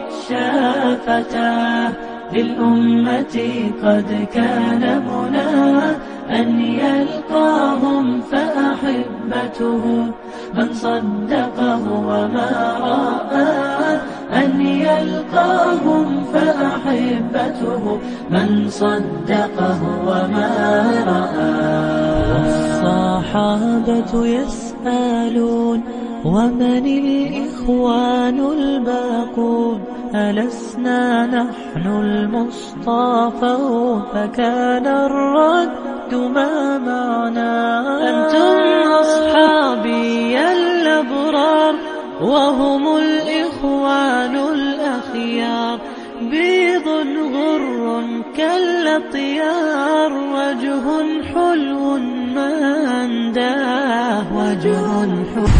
فاضت شافتاه للأمة قد كان مناه أن يلقاهم فأحبته من صدقه وما رآه أن يلقاهم فأحبته من صدقه وما رآه والصحابة يسألون ومن الإخوان الباقون؟ ألسنا نحن المصطفى فكان الرد ما معنا أنتم أصحابي الأبرار وهم الإخوان الأخيار. بيض غر كالأطيار وجه حلو ما أنداه وجه حلو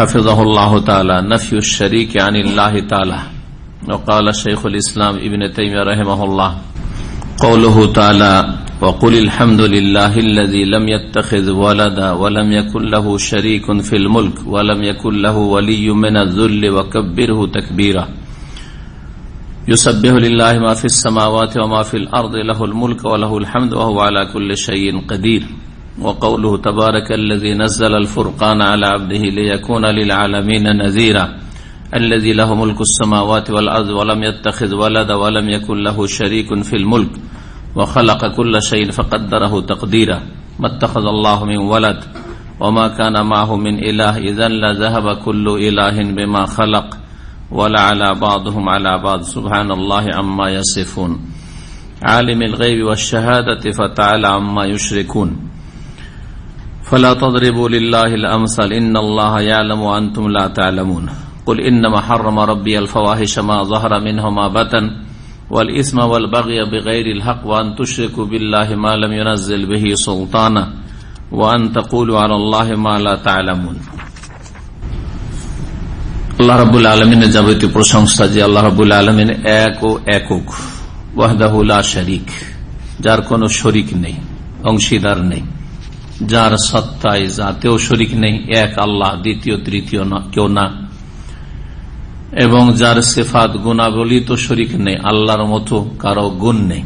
حفظه الله تعالى، نفي الشريك عن الله تعالى. وقال شيخ الإسلام ابن تيمية رحمه الله. قوله تعالى وقل الحمد لله الذي لم يتخذ ولدا ولم يكن له شريك في الملك ولم يكن له ولي من الذل وكبره تكبيرا. يسبح لله ما في السماوات وما في الأرض، له الملك وله الحمد وهو على كل شيء قدير. وقوله تبارك الذي نزل الفرقان على عبده ليكون للعالمين نذيرا. الذي له ملك السماوات والأرض ولم يتخذ ولدا ولم يكن له شريك في الملك. وخلق كل شيء فقدره تقديرا. ما اتخذ الله من ولد وما كان معه من إله. إذا لذهب كل إله بما خلق ولا على بعضهم على بعض. سبحان الله عما يصفون. عالم الغيب والشهادة فتعالى عما يشركون. فلا تضربوا لله الأمثل إن الله يعلم وأنتم لا تعلمون قل إنما حرم ربي الفواحش ما ظهر منهما بطن والإثم والبغي بغير الحق وأن تشركوا بالله ما لم ينزل به سلطانا وأن تقولوا على الله ما لا تعلمون আল্লাহ রাবুল আলমিনের যাবতীয় প্রশংসা যে আল্লাহ রাবুল আলমিন এক ও একক ওয়াহদাহুল্লা শরিক যার কোনো শরিক নেই অংশীদার নেই যার সত্তায় যাতেও শরিক নেই, এক আল্লাহ, দ্বিতীয়, তৃতীয় কেউ না। এবং যার সেফাত গুণাবলী তো শরিক নেই, আল্লাহর মতো কারও গুণ নেই।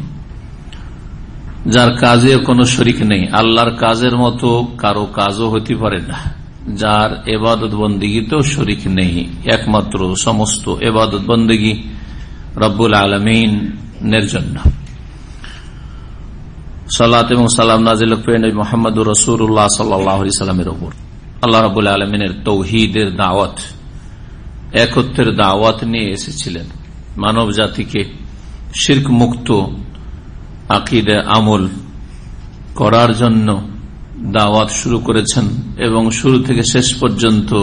যার কাজে কোনো শরিক নেই, আল্লাহর কাজের মতো কারও কাজও হতে পারে না। যার এবাদত বন্দীগীতেও শরিক নেই, একমাত্র সমস্ত এবাদত বন্দী রব্বুল আলমিনের জন্য। সালাত এবং সালাম নাজিল মোহাম্মদ রসুল্লাহ সাল্লামের ওপর আল্লাহ রবুল্লা আলমিনের তৌহিদের দাওয়াত একত্রের দাওয়াত নিয়ে এসেছিলেন। মানব জাতিকে শির্ক মুক্ত আকিদে আমল করার জন্য দাওয়াত শুরু করেছেন এবং শুরু থেকে শেষ পর্যন্ত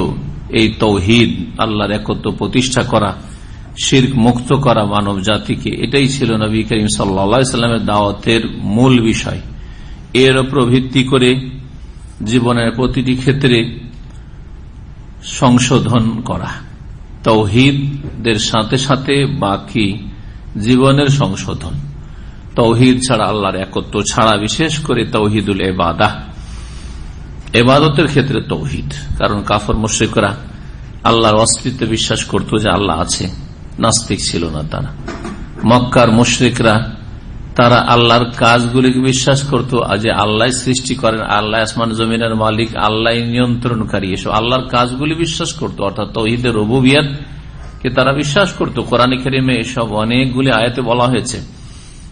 এই তৌহিদ আল্লাহর একত্র প্রতিষ্ঠা করা শির্ক মুক্ত করা মানব জাতিকে, এটাই ছিল নবী করিম সাল্লামের দাওয়াতের মূল বিষয়। এর ওপর ভিত্তি করে জীবনের প্রতিটি ক্ষেত্রে সংশোধন করা। তৌহিদের সাথে সাথে বাকি জীবনের সংশোধন। তৌহিদ ছাড়া আল্লাহর একত্র ছাড়া, বিশেষ করে তৌহিদুল এবাদা এবাদতের ক্ষেত্রে তৌহিদ, কারণ কাফর, মুশ্রিকরা আল্লাহর অস্তিত্বে বিশ্বাস করত যে আল্লাহ আছে। নাস্তিক ছিল না তারা। মক্কার মুশ্রিকরা, তারা আল্লাহর কাজগুলিকে বিশ্বাস করত যে আল্লাহ সৃষ্টি করেন, আল্লাহ আসমান জমিনের মালিক, আল্লাহ নিয়ন্ত্রণকারী। এসব আল্লাহর কাজগুলি বিশ্বাস করত, অর্থাৎ তহিদের রবুবিয়াত কে তারা বিশ্বাস করত। কোরআন খেরিমে এসব অনেকগুলি আয়াতে বলা হয়েছে,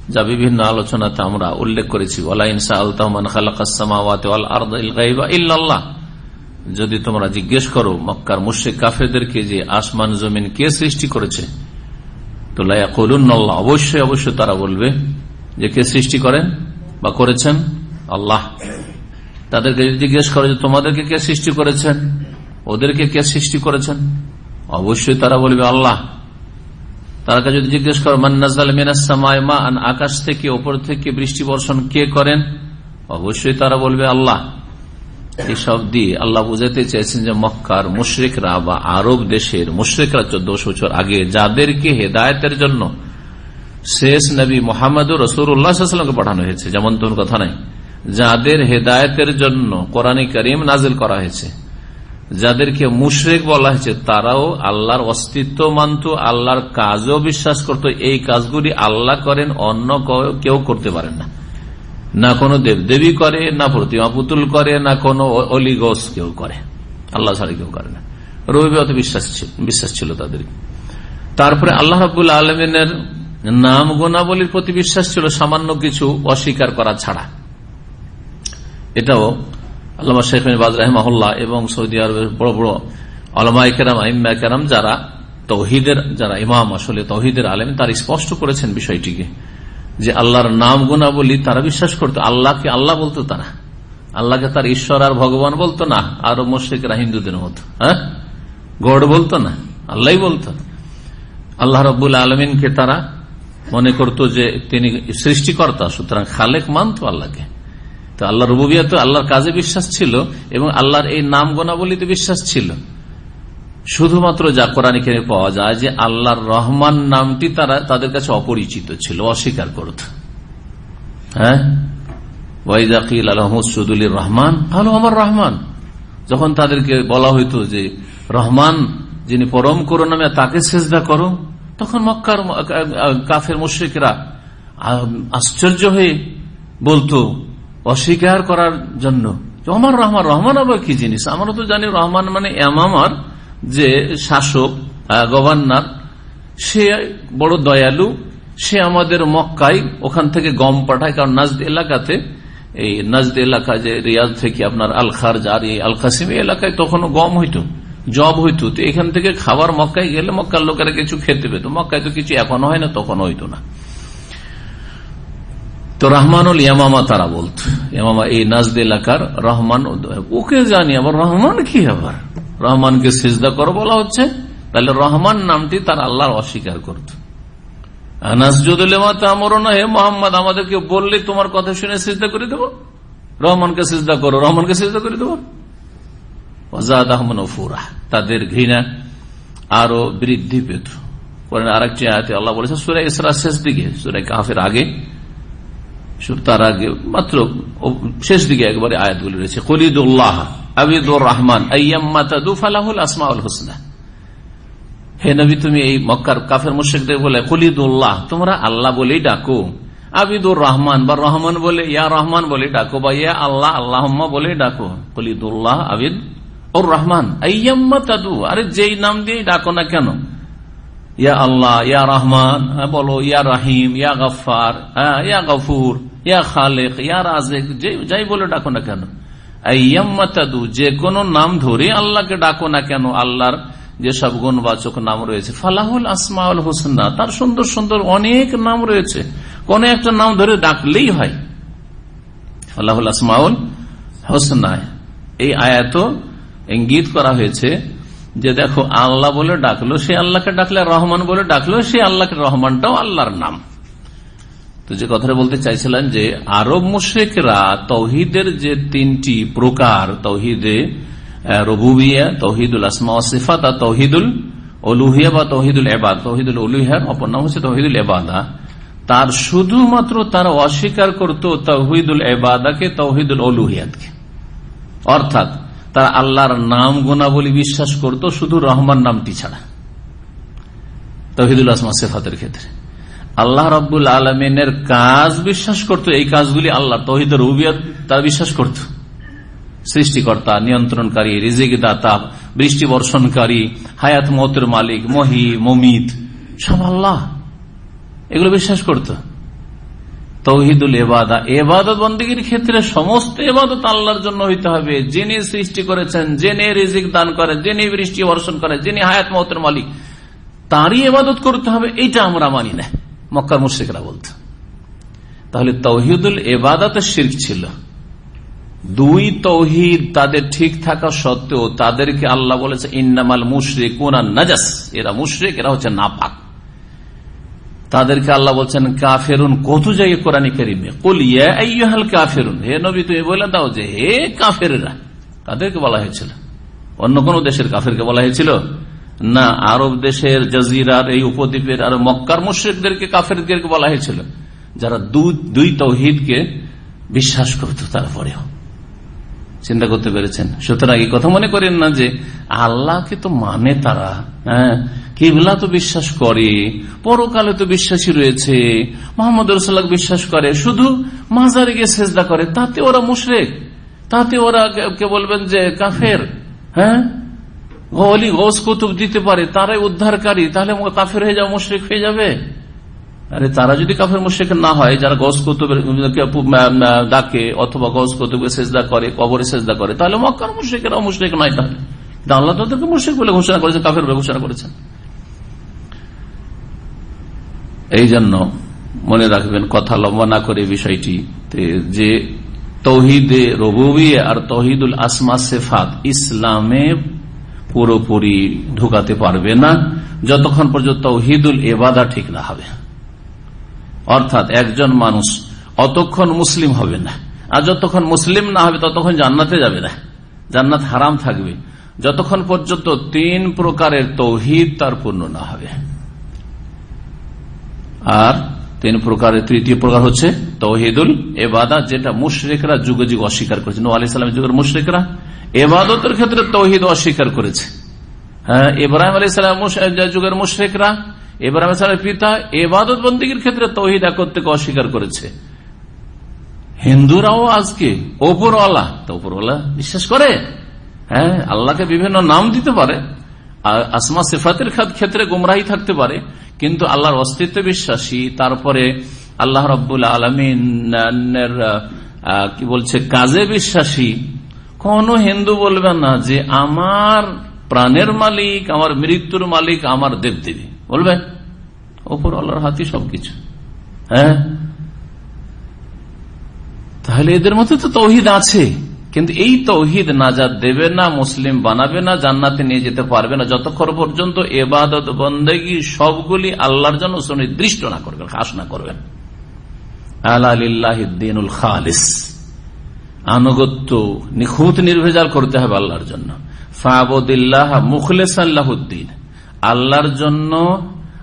যা বিভিন্ন আলোচনাতে আমরা উল্লেখ করেছি। ইল্লাল্লাহ। যদি তোমরা জিজ্ঞেস করো, মক্কার মুর্শিক কাফেরদেরকে যে আসমান জমিন কে সৃষ্টি করেছে? তো লাইয়া কলুন্নল্লাহ অবশ্যই অবশ্যই তারা বলবে যে কে সৃষ্টি করেন বা করেছেন? আল্লাহ। তাদেরকে যদি জিজ্ঞেস করে যে তোমাদেরকে কে সৃষ্টি করেছেন? ওদেরকে কে সৃষ্টি করেছেন? অবশ্যই তারা বলবে আল্লাহ। তারা যদি জিজ্ঞেস করে মান্নাজাল মিনাসময় মা আকাশ থেকে, ওপর থেকে বৃষ্টি বর্ষণ কে করেন? অবশ্যই তারা বলবে আল্লাহ। এসব দিয়ে আল্লাহ বুঝাতে চাইছেন যে মক্কার মুশ্রিকরা বা আরব দেশের মুশ্রিকরা চোদ্দশো বছর আগে যাদেরকে হেদায়তের জন্য শেষ নবী মোহাম্মদ রসুরামকে পাঠানো হয়েছে, যেমন তোর কথা নাই, যাদের হেদায়তের জন্য কোরআন করিম নাজিল করা হয়েছে, যাদেরকে মুশরেক বলা হয়েছে, তারাও আল্লাহর অস্তিত্ব মানত, আল্লাহর কাজও বিশ্বাস করত, এই কাজগুলি আল্লাহ করেন, অন্য কেউ করতে পারেন না। না কোনো দেবদেবী করে, না প্রতিমা পুতুল করে, না কোনো অলিগোস কেউ করে। আল্লাহ ছাড়া কেউ করে না। রবিবাত বিশ্বাস বিশ্বাস ছিল তাদের। তারপরে আল্লাহ রাবুল আলমিনের নাম গোনাবলীর প্রতি বিশ্বাস ছিল সামান্য কিছু অস্বীকার করা ছাড়া। এটাও আল্লামা শেখ বাজ রাহমাহুল্লাহ এবং সৌদি আরবের বড় বড় আলমাই কেরাম, আইম্মা কেরাম যারা তৌহিদের, যারা ইমাম আসলে তৌহিদের আলেম, তার স্পষ্ট করেছেন বিষয়টিকে। যে আল্লাহর নাম গুণাবলী তারা বিশ্বাস করতো। আল্লাহকে আল্লাহ বলতো তারা। আল্লাহকে তার ঈশ্বর আর ভগবান বলতো না। আরও মুশ্রিকরা হিন্দুদের মতো। হ্যাঁ? গড় বলতো না। আল্লাহ বলতো। আল্লাহ রবুল আলমিনকে তারা মনে করতো যে তিনি সৃষ্টিকর্তা, সুতরাং খালেক মানতো আল্লাহকে। তো আল্লাহ রবুবিয়া তো আল্লাহর কাজে বিশ্বাস ছিল এবং আল্লাহর এই নাম গোনাবলিতে বিশ্বাস ছিল। শুধুমাত্র যা কোরআন এখানে পাওয়া যায় যে আল্লাহর রহমান নামটি তারা তাদের কাছে অপরিচিত ছিল, অস্বীকার করত। হ্যাঁ? ওয়াইজাকিল আলহমদুল রহমান আলো আমার রহমান। যখন তাদেরকে বলা হইতো যে, রহমান যিনি পরম করুণামে তাকে সেজদা করো, তখন মক্কার কাফের মুশ্রিকরা আশ্চর্য হয়ে বলতো, অস্বীকার করার জন্য আমার রহমান রহমান আবার কি জিনিস? আমরা তো জানি রহমান মানে এমামার যে শাসক গভর্নর, সে বড় দয়ালু, সে আমাদের মক্কায় ওখান থেকে গম পাঠায়। কারণ নাজদ এলাকাতে, এই নাজদ এলাকা যে রিয়াজ থেকে আপনার আল খারজার এই আল কাসিম এলাকায় তখনও গম হইতো, জব হইতো। তো এখান থেকে খাবার মক্কায় গেলে মক্কার লোকেরা কিছু খেতে পেত। মক্কায় তো কিছু এখনও হয় না তখন হইতো না। তো রহমানুল ইয়ামামা তারা বলত, ইয়ামামা এই নাজদ এলাকার রহমান, ওকে জানি, আবার রহমান কি আবার রহমানকে সিজদা করো বলা হচ্ছে, তাহলে রহমান নামটি তার আল্লাহর অস্বীকার করত। মোহাম্মদ, আমাদেরকে বললে তোমার কথা শুনে সিজদা করে দেবো? রহমানকে সিজদা করো, রহমানকে সিজদা করে দেবো? ফুরা তাদের ঘৃণা আরও বৃদ্ধি পেত। আরেকটি আয়তে আল্লাহ বলেছে সুরাই ইসরা শেষ দিকে সুরাই কাফের আগে তার আগে, মাত্র শেষ দিকে একবারে আয়াতগুলি রয়েছে, কলিদুল্লাহ আবিদুর রহমান আসমাউল হোসনা। হে নবী, তুমি এই মক্কার কাফের মুশেকদের বলে, কলিদুল্লাহ তোমরা আল্লাহ বলেই ডাকো। আবিদুর রহমান বা রহমান বলে, ইয়া রহমান বলে ডাকো, বা ইয়া আল্লাহ আল্লাহ বলে ডাকো। কলিদুল্লাহ আবিদ ওর রহমান তাদু আরে যেই নাম দিয়ে ডাকো না কেন? ইয়া আল্লাহ ইয়া রহমান বলো, ইয়া রাহিম ইয়া গফার ইয়া গফুর ইয়া খালেক ইয়া রাজেক যাই বলে ডাকো না কেন? যে কোনো নাম ধরে আল্লাহকে ডাকো না কেন, আল্লাহর যেসব গুণবাচক নাম রয়েছে। ফালাহুল আসমাউল হোসনা, তার সুন্দর সুন্দর অনেক নাম রয়েছে। কোন একটা নাম ধরে ডাকলেই হয়। ফালাহুল আসমাউল হোসনা, এই আয়াত ইঙ্গিত করা হয়েছে যে দেখো, আল্লাহ বলে ডাকলো, সে আল্লাহকে ডাকলে রহমান বলে ডাকলো, সে আল্লাহকে রহমানটাও আল্লাহর নাম। তো যে কথাটা বলতে চাইছিলেন যে, আরব মুশেকরা তৌহিদের যে তিনটি প্রকার, তৌহিদে রবুবিয়া, তৌহিদুল আসমা সিফাত আর তৌহিদুল অলুহিয়া বা তৌহিদুল এবাদ তৌহিদুল অলুহিয়ার অপর নাম হচ্ছে তৌহিদুল এবাদা তার শুধুমাত্র তারা অস্বীকার করত তৌহিদুল এবাদাকে তৌহিদুল অলুহিয়াতকে অর্থাৎ তারা আল্লাহর নাম গুণাবলী বিশ্বাস করত শুধু রহমান নামটি ছাড়া। তহিদুল আসমা সেফাতের ক্ষেত্রে। আল্লাহ রব্বুল আলমিনের কাজ বিশ্বাস করত, এই কাজগুলি আল্লাহ তহিদ রুবিয়ত তারা বিশ্বাস করত। সৃষ্টিকর্তা, নিয়ন্ত্রণকারী রিজিক দাতা বৃষ্টি বর্ষণকারী, হায়াত মতের মালিক, মহি, মমিত, সব আল্লাহ। এগুলো বিশ্বাস করত। তৌহিদুল এবাদা এবাদত বন্দীগীর ক্ষেত্রে সমস্ত এবাদত আল্লাহর জন্য হইতে হবে। যিনি সৃষ্টি করেছেন জেনে রিজিক দান করে যিনি বৃষ্টি বর্ষণ করে যিনি হায়াত মতের মালিক, তারই এবাদত করতে হবে, এইটা আমরা মানি না। মক্কার মুশ্রিকরা বলত তাহলে তৌহিদুল এবাদাতের শির্ক ছিল। দুই তৌহিদ তাদের ঠিক থাকা সত্ত্বেও তাদেরকে আল্লাহ বলেছে, ইন্নামাল মুশরিক নাজাস। এরা মুশরিক, এরা হচ্ছে নাপাক। তাদেরকে আল্লাহ বলছেন, কাফেরুন কত জায়গায় কোরআনী করিমে। কলিয়াল কাফেরুন। হে নবী, তুমি বলে দাও যে, হে কাফেরা তাদেরকে বলা হয়েছিল। অন্য কোন দেশের কাফেরকে বলা হয়েছিল? না আরব দেশের জাজিরার এই উপদ্বীপের আর মক্কার মুশ্রিকদেরকে কাফেরদেরকে বলা হয়েছিল, যারা দুই তৌহিদকে বিশ্বাস করত তারপরেও। চিন্তা করতে পেরেছেন? সুতরাং এই কথা মনে করেন না যে আল্লাহকে তো মানে তারা হ্যাঁ? কিবলা তো বিশ্বাস করে, পরকালে তো বিশ্বাসী রয়েছে, মোহাম্মদ রসাল্লাহ বিশ্বাস করে, শুধু মাজারে গিয়ে সেজদা করে, তাতে ওরা মুশরেক, তাতে ওরা কে বলবেন যে কাফের হ্যাঁ? অলি গোস কুতুব দিতে পারে, তারাই উদ্ধারকারী, তাহলে কাফের হয়ে যাবে মুশ্রিক হয়ে যাবে? আরে তারা যদি কাফের মুশ্রিক না হয়, যারা গস কুতুবের ডাকে অথবা গস কুতুবকে সেজদা করে, কবরে সেজদা করে, তাহলে মক্কার মুশ্রিকেরাও মুশ্রিক নয় তাহলে। আল্লাহ তাদেরকে মুশ্রিক বলে ঘোষণা করেছেন, কাফের বলে ঘোষণা করেছেন। এই জন্য মনে রাখবেন, কথা লম্বা না করে বিষয়টি যে তৌহিদে রবুবি আর তৌহিদুল আসমা সেফাত, ইসলামে পুরোপুরি ঢুকাতে পারবে না। যতক্ষণ পর্যন্ত তৌহিদুল এবাদা ঠিক না হবে। অর্থাৎ একজন মানুষ অতক্ষণ মুসলিম হবে না। আর যতক্ষণ মুসলিম না হবে, ততক্ষণ জান্নাতে যাবে না। জান্নাত হারাম থাকবে। যতক্ষণ পর্যন্ত তিন প্রকারের তৌহিদ তার পূর্ণ না হবে। আর তিন প্রকারের তৃতীয় প্রকার হচ্ছে তৌহিদুল এবাদা যেটা মুশরেকরা যুগে যুগ অস্বীকার করেছে। নো আলি সালামের যুগের মুশরেকরা এবাদতের ক্ষেত্রে তৌহিদ অস্বীকার করেছে। হ্যাঁ ইব্রাহিম আলী সালাম যুগের মুশরেকরা, ইব্রাহিম সালামের পিতা এবাদত বন্দীগীর ক্ষেত্রে তৌহিদ একত্রকে অস্বীকার করেছে। হিন্দুরাও আজকে ওপরওয়ালা, তো ওপরওয়ালা বিশ্বাস করে? হ্যাঁ আল্লাহকে বিভিন্ন নাম দিতে পারে আসমা সেফাতের ক্ষেত্রে গুমরাহি থাকতে পারে, কিন্তু আল্লাহর অস্তিত্ব বিশ্বাসী, তারপরে আল্লাহ রব্বুল আলমিনের কি বলছে, কাজে বিশ্বাসী কোন হিন্দু বলবে না যে আমার প্রাণের মালিক, আমার মৃত্যুর মালিক, আমার দেবদেবী। বলবে? ওপর আল্লাহর হাতি সবকিছু। হ্যাঁ? তাহলে এদের মধ্যে তো তৌহিদ আছে। কিন্তু এই তৌহিদ নাজাদ দেবে না, মুসলিম বানাবে না, জান্নাতে নিয়ে যেতে পারবে না। যতক্ষণ পর্যন্ত এবাদত, বন্দেগী সবগুলি আল্লাহর জন্য সুনির্দিষ্ট না করবেন, খাস না করবেন। আল্লাহ খালিস। আনুগত্য নিখুঁত নির্ভেজাল করতে হবে আল্লাহর জন্য। ফাবুদ্দিল্লাহ মুখলেসাল্লাহুদ্দিন আল্লাহর জন্য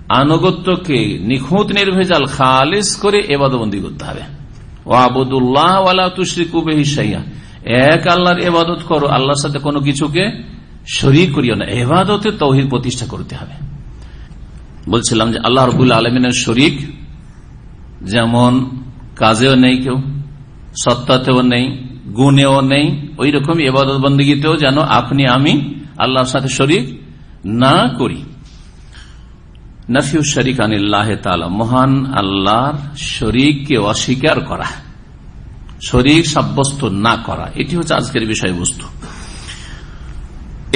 আনুগত্যকে নিখুঁত নির্ভেজাল খালিস করে এবাদবন্দি করতে হবে। ও আবুদুল্লাহ তুশ্রিকুবেহিসাইয়া এক আল্লাহর এবাদত করো, আল্লাহর সাথে কোনো কিছুকে শরিক করিও না। এবাদতে তৌহিদ প্রতিষ্ঠা করতে হবে। বলছিলাম যে আল্লাহ রবুল্লা আলমিনের শরিক যেমন কাজেও নেই কেউ, সত্তাতেও নেই গুণেও নেই ওই রকম এবাদত বন্দীতেও যেন আপনি, আমি আল্লাহর সাথে শরিক না করি। নফিউ শরিক আনিল্লাহ মহান আল্লাহর শরিককে অস্বীকার করা, শরিক সাব্যস্ত না করা, এটি হচ্ছে আজকের বিষয়বস্তু।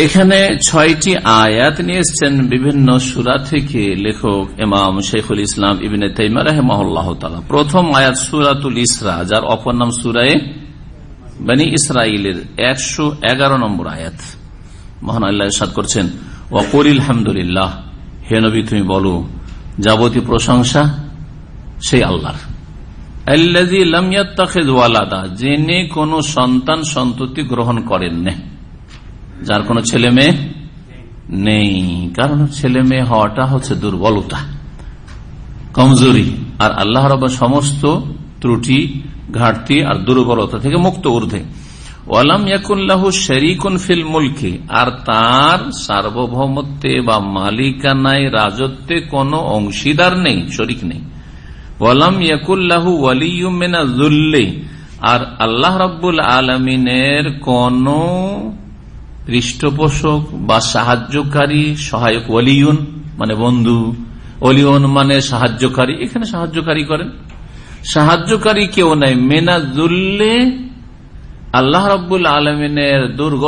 এখানে ছয়টি আয়াত নিয়ে এসছেন বিভিন্ন সুরা থেকে লেখক এমাম শেখুল ইসলাম ইবিনে তাইমা রহমাল্লাহ তালা প্রথম আয়াত সুরাতুল ইসরা, যার অপর নাম সুরায় বানী ইসরায়েলের একশো এগারো নম্বর আয়াত। মহান আল্লাহ সাদ করছেন ওকরিল হামদুলিল্লাহ, হে নবী তুমি বলো, যাবতীয় প্রশংসা সেই আল্লাহর। যিনি কোন সন্তান সন্ততি গ্রহণ করেন না যার কোন ছেলে মেয়ে নেই। কারণ ছেলে মেয়ে হওয়াটা হচ্ছে দুর্বলতা, কমজোরি, আর আল্লাহ রব সমস্ত ত্রুটি ঘাটতি আর দুর্বলতা থেকে মুক্ত ঊর্ধ্বে। ওয়ালাম ইয়াকুল্লাহু শরিকুন ফিল মুলকি। আর তার সার্বভৌমত্বে বা মালিকানায় রাজত্বে কোনো অংশীদার নেই, শরিক নেই। ওয়ালাম ইয়াকুল্লাহু ওয়ালিউমিনা জুল্লি আর আল্লাহ রাব্বুল আলমিনের কোন পৃষ্ঠপোষক বা সাহায্যকারী সহায়ক ওলিউন মানে বন্ধু অলিউন মানে সাহায্যকারী। এখানে সাহায্যকারী করেন। সাহায্যকারী কেউ নাই। মেনাজুল্লে আল্লাহ রব্বুল আলমিনের দুর্গ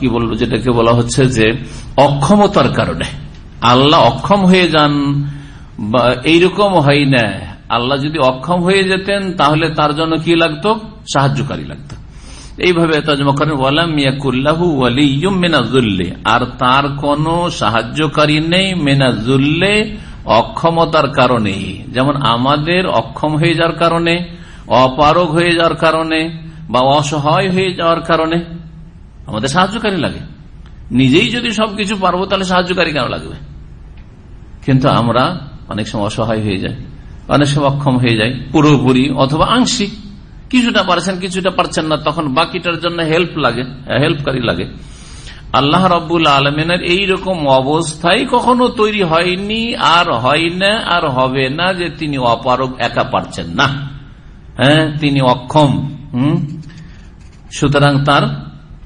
কি বলব যেটাকে বলা হচ্ছে যে অক্ষমতার কারণে। আল্লাহ অক্ষম হয়ে যান এইরকম হয় না। আল্লাহ যদি অক্ষম হয়ে যেতেন, তাহলে তার জন্য কি লাগতো? সাহায্যকারী লাগতো। এইভাবে ওয়ালিয়ুম আর তার কোন সাহায্যকারী নেই মেনাজুল্লে অক্ষমতার কারণে, যেমন আমাদের অক্ষম হয়ে যাওয়ার কারণে, অপারগ হয়ে যাওয়ার কারণে, বা অসহায় হয়ে যাওয়ার কারণে আমাদের সাহায্যকারী লাগে। নিজেই যদি সবকিছু পারব, তাহলে সাহায্যকারী কেন লাগবে? কিন্তু আমরা অনেক সময় অসহায় হয়ে যাই, অনেক সময় অক্ষম হয়ে যায় পুরোপুরি অথবা আংশিক। কিছুটা পারছেন কিছুটা পারছেন না, তখন বাকিটার জন্য হেল্প লাগে হেল্পকারী লাগে। আল্লাহ রব্বুল আলমিনের এইরকম অবস্থায় কখনো তৈরি হয়নি, আর হয় না, আর হবে না যে তিনি অপারক একা পারছেন না। হ্যাঁ তিনি অক্ষম, হম? সুতরাং তার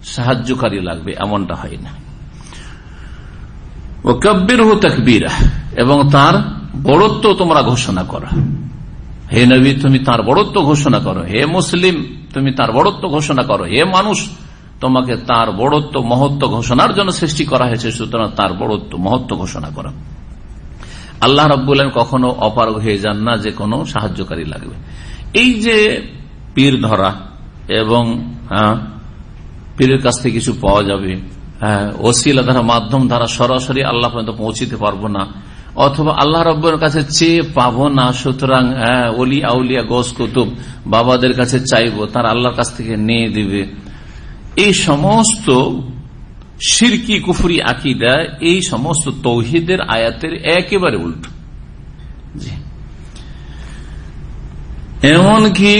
সাহায্যকারী লাগবে, এমনটা হয় না। ও কব্বির হু তকবীর, এবং তার বড়ত্ব তোমরা ঘোষণা করো। হে নবী, তুমি তার বড়ত্ব ঘোষণা করো। হে মুসলিম, তুমি তার বড়ত্ব ঘোষণা করো। হে মানুষ তোমাকে তার বড়ত্ব, মহত্ব ঘোষণার জন্য সৃষ্টি করা হয়েছে, সুতরাং তার বড়ত্ব, মহত্ব ঘোষণা করো। আল্লাহ রব্বুল্লাহ কখনো অপারগ হয়ে যান না, যে কোনো সাহায্যকারী লাগবে। এই যে পীর ধরা এবং পীরের কাছ থেকে কিছু পাওয়া যাবে ওসিলা দ্বারা, মাধ্যম দ্বারা সরাসরি আল্লাহ পর্যন্ত পৌঁছিতে পারব না, অথবা আল্লাহ রব্বের কাছে চেয়ে পাবো না, সুতরাং অলি আউলিয়া গোস কুতুব বাবাদের কাছে চাইব, তার আল্লাহর কাছ থেকে নিয়ে দিবে। এই সমস্ত সিরকি কুফুরি, আকিদা, এই সমস্ত তৌহিদের আয়াতের একেবারে উল্টো। এমনকি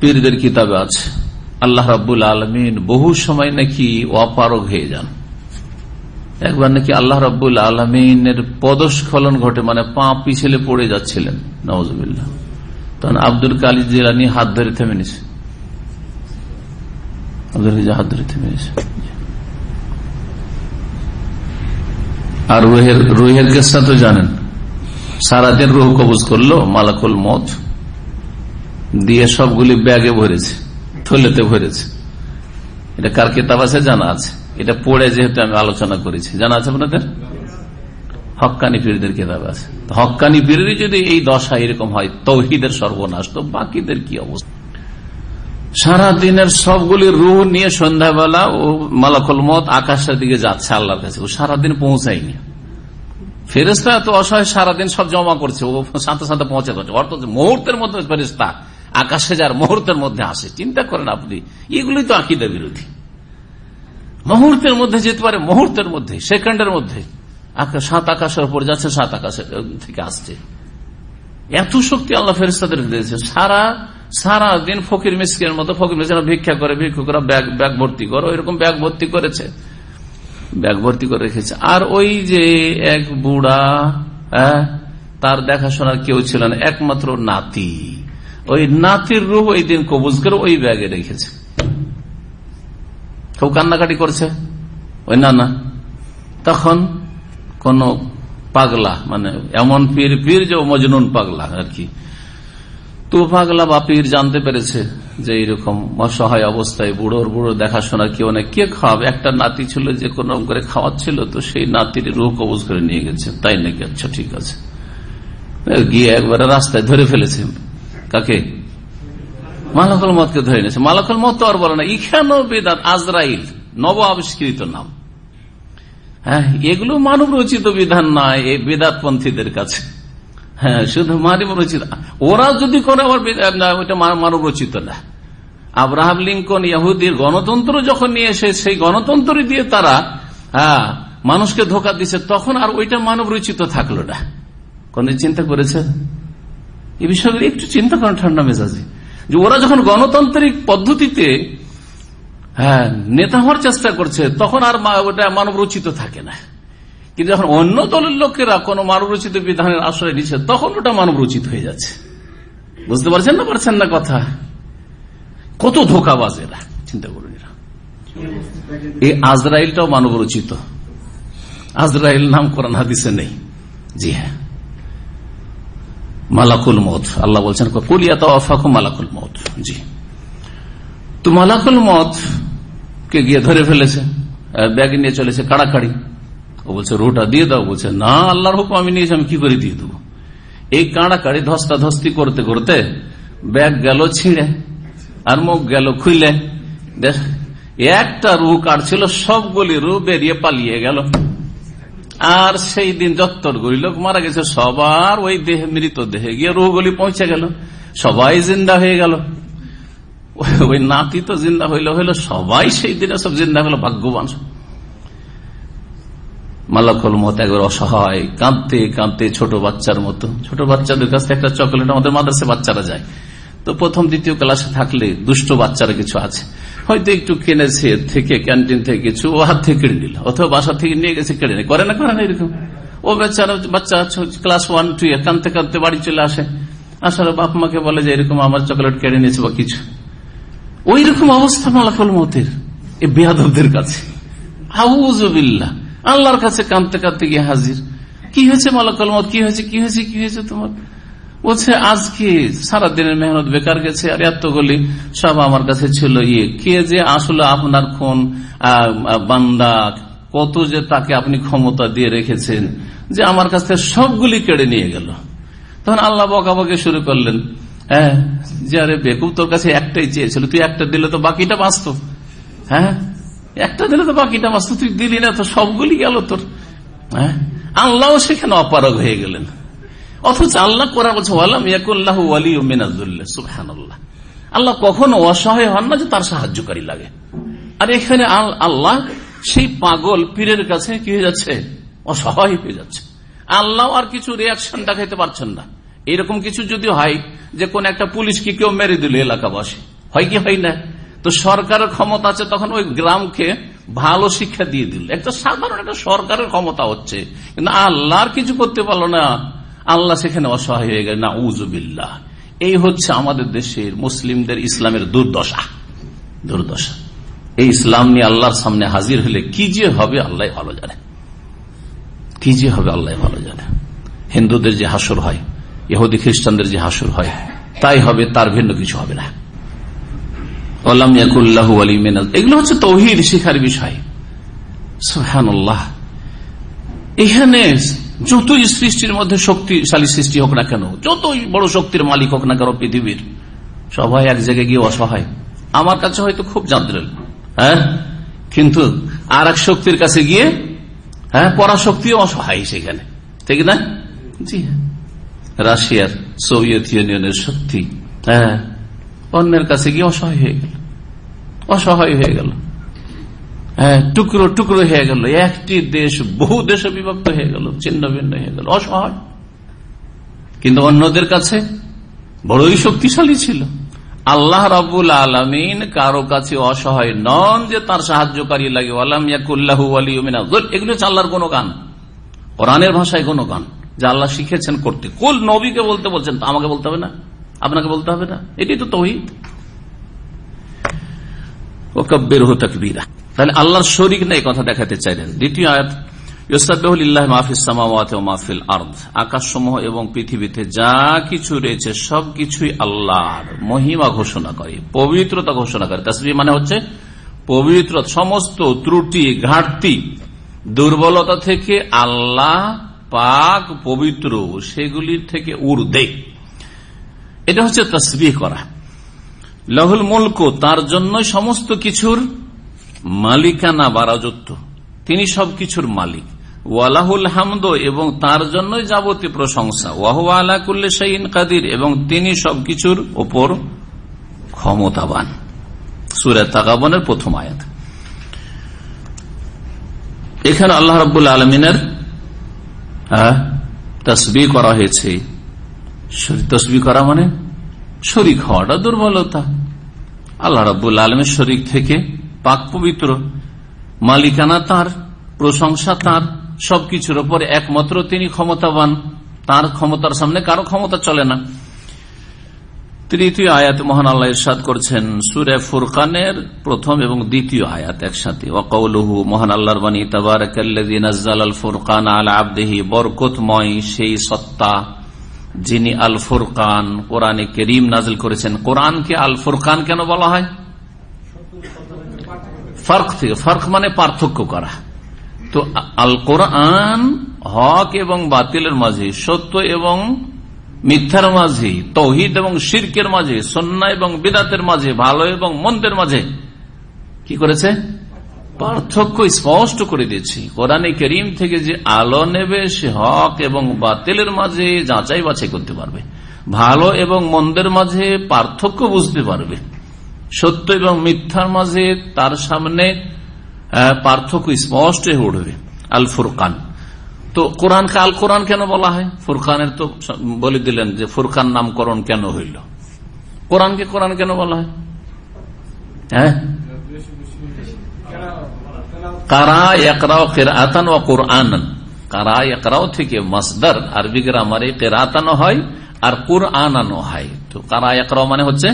পীরদের কিতাবে আছে, আল্লাহ রাবুল আলমিন বহু সময় নাকি অপারগ হয়ে যান। একবার নাকি আল্লাহ রাবুল আলমিনের পদস্খলন ঘটে মানে পা পিছলে পড়ে যাচ্ছিলেন নওয়াজ তখন আব্দুল কালী জিলানি হাত ধরে থেমে নিছে। আব্দুল হাত ধরে থেমে আর রুহের রুহের কেসটা তো জানেন। সারাদিন রুহ কবজ করল, মালাকুল মত দিয়ে সবগুলি ব্যাগে ভরেছে, থলেতে ভরেছে। এটা কার কিতাব আছে? জানা আছে। এটা পড়ে যেহেতু আমি আলোচনা করেছি। জানা আছে আপনাদের? হকানি পীরদের কিতাব আছে। হকানি পীরেরই যদি এই দশা এরকম হয়, তৌহিদের সর্বনাশ, তো বাকিদের কি অবস্থা? সারা দিনের সবগুলি রুহ নিয়ে সন্ধ্যাবেলা ও মালাকুল মত আকাশের দিকে যাচ্ছে আল্লাহর কাছে। ও সারাদিন পৌঁছায়নি। ফেরেস্তা তো অসহায়, সারাদিন সব জমা করছে। ও সাথে সাথে পৌঁছে করছে অর্থাৎ মুহূর্তের মধ্যে ফেরিস্তা আকাশে যার মুহূর্তের মধ্যে আসে। চিন্তা করেন আপনি এগুলি তো আকিদা বিরোধী। মুহূর্তের মধ্যে যেতে পারে, মুহূর্তের মধ্যে, সেকেন্ডের মধ্যে। সাত আকাশের উপর যাচ্ছে, সাত আকাশের থেকে আসছে। এত শক্তি আল্লাহ ফেরিস্তাদের দিয়েছে। সারা সারা দিন ফকির মিসকের মতো ফকির মিসকের ভিক্ষা করে ভিক্ষুকরা ব্যাগ ব্যাগ ভর্তি করো এরকম ব্যাগ ভর্তি করেছে। ব্যাগ ভর্তি করে রেখেছে। আর ওই যে এক বুড়া হ্যাঁ তার দেখাশোনার কেউ ছিল না, একমাত্র নাতি। ওই নাতির রূপ ওই দিন কবুজ করে ওই ব্যাগে রেখেছে। কেউ কান্নাকাটি করছে? ওই না না। তখন কোন পাগলা মানে এমন পীর পীর যে মজনুন পাগলা আর কি। তো পাগলা বা জানতে পেরেছে যে এইরকম অসহায় অবস্থায় বুড়োর বুড়ো দেখাশোনা কেউ না কে খাওয়াবে? একটা নাতি ছিল যে কোন করে খাওয়াচ্ছিল, তো সেই নাতির রুহ কবজ করে নিয়ে গেছে। তাই নাকি? আচ্ছা ঠিক আছে। গিয়ে একবারে রাস্তায় ধরে ফেলেছে। কাকে? মালাকুল মতকে ধরে নিয়েছে। মালাকুল মত তো আর বলে না, ইখানো বেদাত, আজরাইল নব আবিষ্কৃত নাম। হ্যাঁ এগুলো মানব রচিত বিধান নয় এই বেদাত পন্থীদের কাছে। হ্যাঁ শুধু মানব রচিত ওরা যদি করে, আবার মানব রচিত না। আব্রাহাম লিঙ্কন ইয়াহুদির গণতন্ত্র যখন নিয়ে এসে সেই গণতন্ত্র দিয়ে তারা হ্যাঁ মানুষকে ধোকা দিছে, তখন আর ওইটা মানব রচিত থাকল না। কোনদিন চিন্তা করেছে? এই বিষয়গুলো একটু চিন্তা করেন ঠান্ডা মেজাজে। যে ওরা যখন গণতান্ত্রিক পদ্ধতিতে হ্যাঁ নেতা হওয়ার চেষ্টা করছে, তখন আর ওটা মানব রচিত থাকে না। কিন্তু যখন অন্য দলের লোকেরা কোন মানব রচিত বিধানের আশ্রয় নিচ্ছে, তখন ওটা মানব রচিত হয়ে যাচ্ছে। বুঝতে পারছেন না পারছেন না কথা? কত ধোকাবাজ এরা, চিন্তা করুন এরা। এই আজরাইলটাও মানব রচিত আজরাইল নাম কোরআন হাদিসে নেই। জি হ্যাঁ। মালাকুল মত আল্লাহ বলছেন মালাকুল মত জি। তো মালাকুল মত কে গিয়ে ধরে ফেলেছে ব্যাগ নিয়ে চলেছে কাড়াকাড়ি। ও বলছে, রোটা দিয়ে দাও, বলছে, না, আল্লাহর হুকুম আমি নিয়েছি, আমি কি করে দিয়ে দেবো? এই কাড়াকাড়ি ধস্তা ধস্তি করতে করতে ব্যাগ গেল ছিঁড়ে, আর মুখ গেল খুইলে। একটা রু কাটছিল সবগুলি রু বেরিয়ে পালিয়ে গেল। আর সেই দিন যত্তরগুলি লোক মারা গেছে, সবার ওই দেহে, মৃত দেহে গিয়ে রুহগুলি পৌঁছে গেল। সবাই জিন্দা হয়ে গেল। ওই নাতি তো জিন্দা হইল হইল সবাই সেই দিনে সব জিন্দা হলো, ভাগ্যবান মালাকল মত একবার অসহায়, কাঁদতে কাঁদতে ছোট বাচ্চার মতো। ছোট বাচ্চাদের কাছ থেকে একটা চকলেট আমাদের মাদ্রাসে বাচ্চারা যায়। তো প্রথম, দ্বিতীয় ক্লাসে থাকলে দুষ্ট বাচ্চারা কিছু আছে। হয়তো একটু কিনেছে থেকে ক্যান্টিন থেকে কিছু, ও হাত থেকে কেড়ে নিল। অথবা বাসা থেকে নিয়ে গেছে কেড়ে নেই করে না করে না, এরকম। ও বেচারা, বাচ্চা ক্লাস ওয়ান টু এ কানতে কানতে বাড়ি চলে আসে। আসার বাপ মাকে বলে যে, এরকম আমার চকলেট কেড়ে নিয়েছে বা কিছু। ওই রকম অবস্থা মালাফল মতের এ বেয়াদবদের কাছে। হাউজবিল্লা আল্লাহর কাছে কাঁদতে কাঁদতে গিয়ে হাজির। কি হয়েছে মালাকল মত কি হয়েছে? কি হয়েছে? কি হয়েছে তোমার? বলছে, আজকে সারা দিনের মেহনত বেকার গেছে আর এতগুলি সব আমার কাছে ছিল ইয়ে। কে যে আসলে আপনার কোন বান্দা, কত যে তাকে আপনি ক্ষমতা দিয়ে রেখেছেন যে আমার কাছ থেকে সবগুলি কেড়ে নিয়ে গেল। তখন আল্লাহ বকাবকে শুরু করলেন হ্যাঁ যে আরে বেকুব তোর কাছে একটাই চেয়েছিল, তুই একটা দিলে তো বাকিটা বাঁচত। হ্যাঁ? একটা দিলে তো বাকিটা বাঁচত তুই দিলি না, তো সবগুলি গেল তোর। হ্যাঁ? আল্লাহ সেখানে অপারগ হয়ে গেলেন। অথচ আল্লাহ কোরআন বলছে, ওয়ালাম ইয়াকুল্লাহ ওয়ালি মিনাজুল্লাহ সুবহানাল্লাহ। আল্লাহ কখনো অসহায় হন না যে তার সাহায্যকারী লাগে। আর এখানে আল্লাহ সেই পাগল পীরের কাছে কি হয়ে যাচ্ছে? অসহায় হয়ে যাচ্ছে। আল্লাহ আর কিছু রিয়াকশন দেখাইতে পারছেন না। এরকম কিছু যদি হয় যে কোন একটা পুলিশকে কেউ মেরে দিল, এলাকাবাসী। হয় কি হয় না? তো সরকারের ক্ষমতা আছে, তখন ওই গ্রামকে ভালো শিক্ষা দিয়ে দিল। একটা সাধারণ একটা সরকারের ক্ষমতা হচ্ছে। কিন্তু আল্লাহর কিছু করতে পারল না। আল্লাহ সেখানে অসহায় হয়ে গেল না উজুবিল্লাহ এই হচ্ছে আমাদের দেশের মুসলিমদের ইসলামের দুর্দশা। দুর্দশা। এই ইসলাম নিয়ে আল্লাহর সামনে হাজির হলে কি যে হবে, আল্লাহ ভালো জানে। কি যে হবে, আল্লাহ ভালো জানে। হিন্দুদের যে হাসর হয়, ইহুদি খ্রিস্টানদের যে হাসর হয়, তাই হবে, তার ভিন্ন কিছু হবে না। এগুলো হচ্ছে তৌহিদ শিখার বিষয়। এখানে যতই সৃষ্টির মধ্যে শক্তিশালী সৃষ্টি হোক না কেন, যতই বড় শক্তির মালিক হোক না কেন পৃথিবীর, সবাই এক জায়গায় গিয়ে অসহায়। আমার কাছে হয়তো খুব জানতেন হ্যাঁ? কিন্তু আর এক শক্তির কাছে গিয়ে হ্যাঁ পরাশক্তিও অসহায় সেখানে। ঠিক না? জি হ্যাঁ। রাশিয়ার সোভিয়েত ইউনিয়নের শক্তি হ্যাঁ। অন্যের কাছে গিয়ে অসহায় হয়ে গেল। অসহায় হয়ে গেল। হ্যাঁ টুকরো টুকরো হয়ে গেল। একটি দেশ, বহু দেশে বিভক্ত হয়ে গেল, ছিন্ন ভিন্ন হয়ে গেল, অসহায়। কিন্তু অন্যদের কাছে বড়ই শক্তিশালী ছিল। আল্লাহ রাবুল আলমিন কারও কাছে অসহায় নন যে তার সাহায্যকারী লাগে। এগুলো আল্লাহর কোনো গান। কোরআনের ভাষায় কোনো গান। যা আল্লাহ শিখেছেন করতে। কোল নবীকে বলতে বলছেন, আমাকে বলতে হবে না। আপনাকে বলতে হবে না। এটি তো তহিদ। ও কব্বের হো তকবীরা। তাহলে আল্লাহর শরিক নেই কথা দেখাতে চাইলেন? দ্বিতীয় আয়াত আকাশসমূহ এবং পৃথিবীতে যা কিছু রয়েছে, সবকিছুই আল্লাহর। মহিমা ঘোষণা করে, পবিত্রতা ঘোষণা করে। তাসবি মানে হচ্ছে পবিত্র, সমস্ত ত্রুটি, ঘাটতি, দুর্বলতা থেকে আল্লাহ পাক পবিত্র, সেগুলির থেকে উর্দে এটা হচ্ছে তসবিহ করা। লহুল মুলক তার জন্য সমস্ত কিছুর মালিকানা বা রাজত্ব। তিনি সবকিছুর মালিক। ওয়ালাহুল হামদ এবং তার জন্য যাবতীয় প্রশংসা। ওয়াহু আলাকুল্লে শাইন কাদির এবং তিনি সবকিছুর ওপর ক্ষমতাবান। সুরে তাকাবনের প্রথম আয়াত। এখানে আল্লাহ রবুল আলমিনের তসবি করা হয়েছে। তসবি করা মানে শরিক হওয়াটা দুর্বলতা। আল্লাহ রবুল আলমের শরিক থেকে পাক পবিত্র। মালিকানা তার, প্রশংসা তার, সবকিছুর ওপর একমাত্র তিনি ক্ষমতাবান। তার ক্ষমতার সামনে কারও ক্ষমতা চলে না। তৃতীয় আয়াত মহান আল্লাহ ইরশাদ করছেন, সুরে ফুরকানের প্রথম এবং দ্বিতীয় আয়াত একসাথে। ওয়াকাউলুহু মহান আল্লাহর বাণী, তাবারাকাল্লাযী ফুরকান আল আবদেহি, বরকতময় সেই সত্তা। যিনি আল ফুরকান কোরআনে করিম নাজিল করেছেন। কোরআনকে আল ফুরকান কেন বলা হয়? ফার্ক থেকে, ফার্ক মানে পার্থক্য করা। তো আল কোরআন হক এবং বাতিলের মাঝে, সত্য এবং মিথ্যার মাঝে, তৌহিদ এবং শির্কের মাঝে সন্না এবং বিদাতের মাঝে, ভালো এবং মন্দের মাঝে, কি করেছে? পার্থক্য স্পষ্ট করে দিয়েছি। কোরআনে করিম থেকে যে আলো নেবে, সে হক এবং বাতিলের মাঝে যাচাই বাছাই করতে পারবে। ভালো এবং মন্দের মাঝে পার্থক্য বুঝতে পারবে। সত্য এবং মিথ্যার মাঝে তার সামনে পার্থক্য স্পষ্ট হয়ে উঠবে। আল ফুরকান তো কোরআনকে আল কোরআন কেন বলা হয়? ফুরকানের তো বলে দিলেন যে ফুরকান নামকরণ কেন হইল। কোরআনকে কোরআন কেন বলা হয়? হ্যাঁ? কারা একরাও কেরাতান ও কোরআন কারা একরাও থেকে মাসদার আরবি গ্রামারে কেরাতানো হয় আর কোরআনানো হয়। তো কারা একরাও মানে হচ্ছে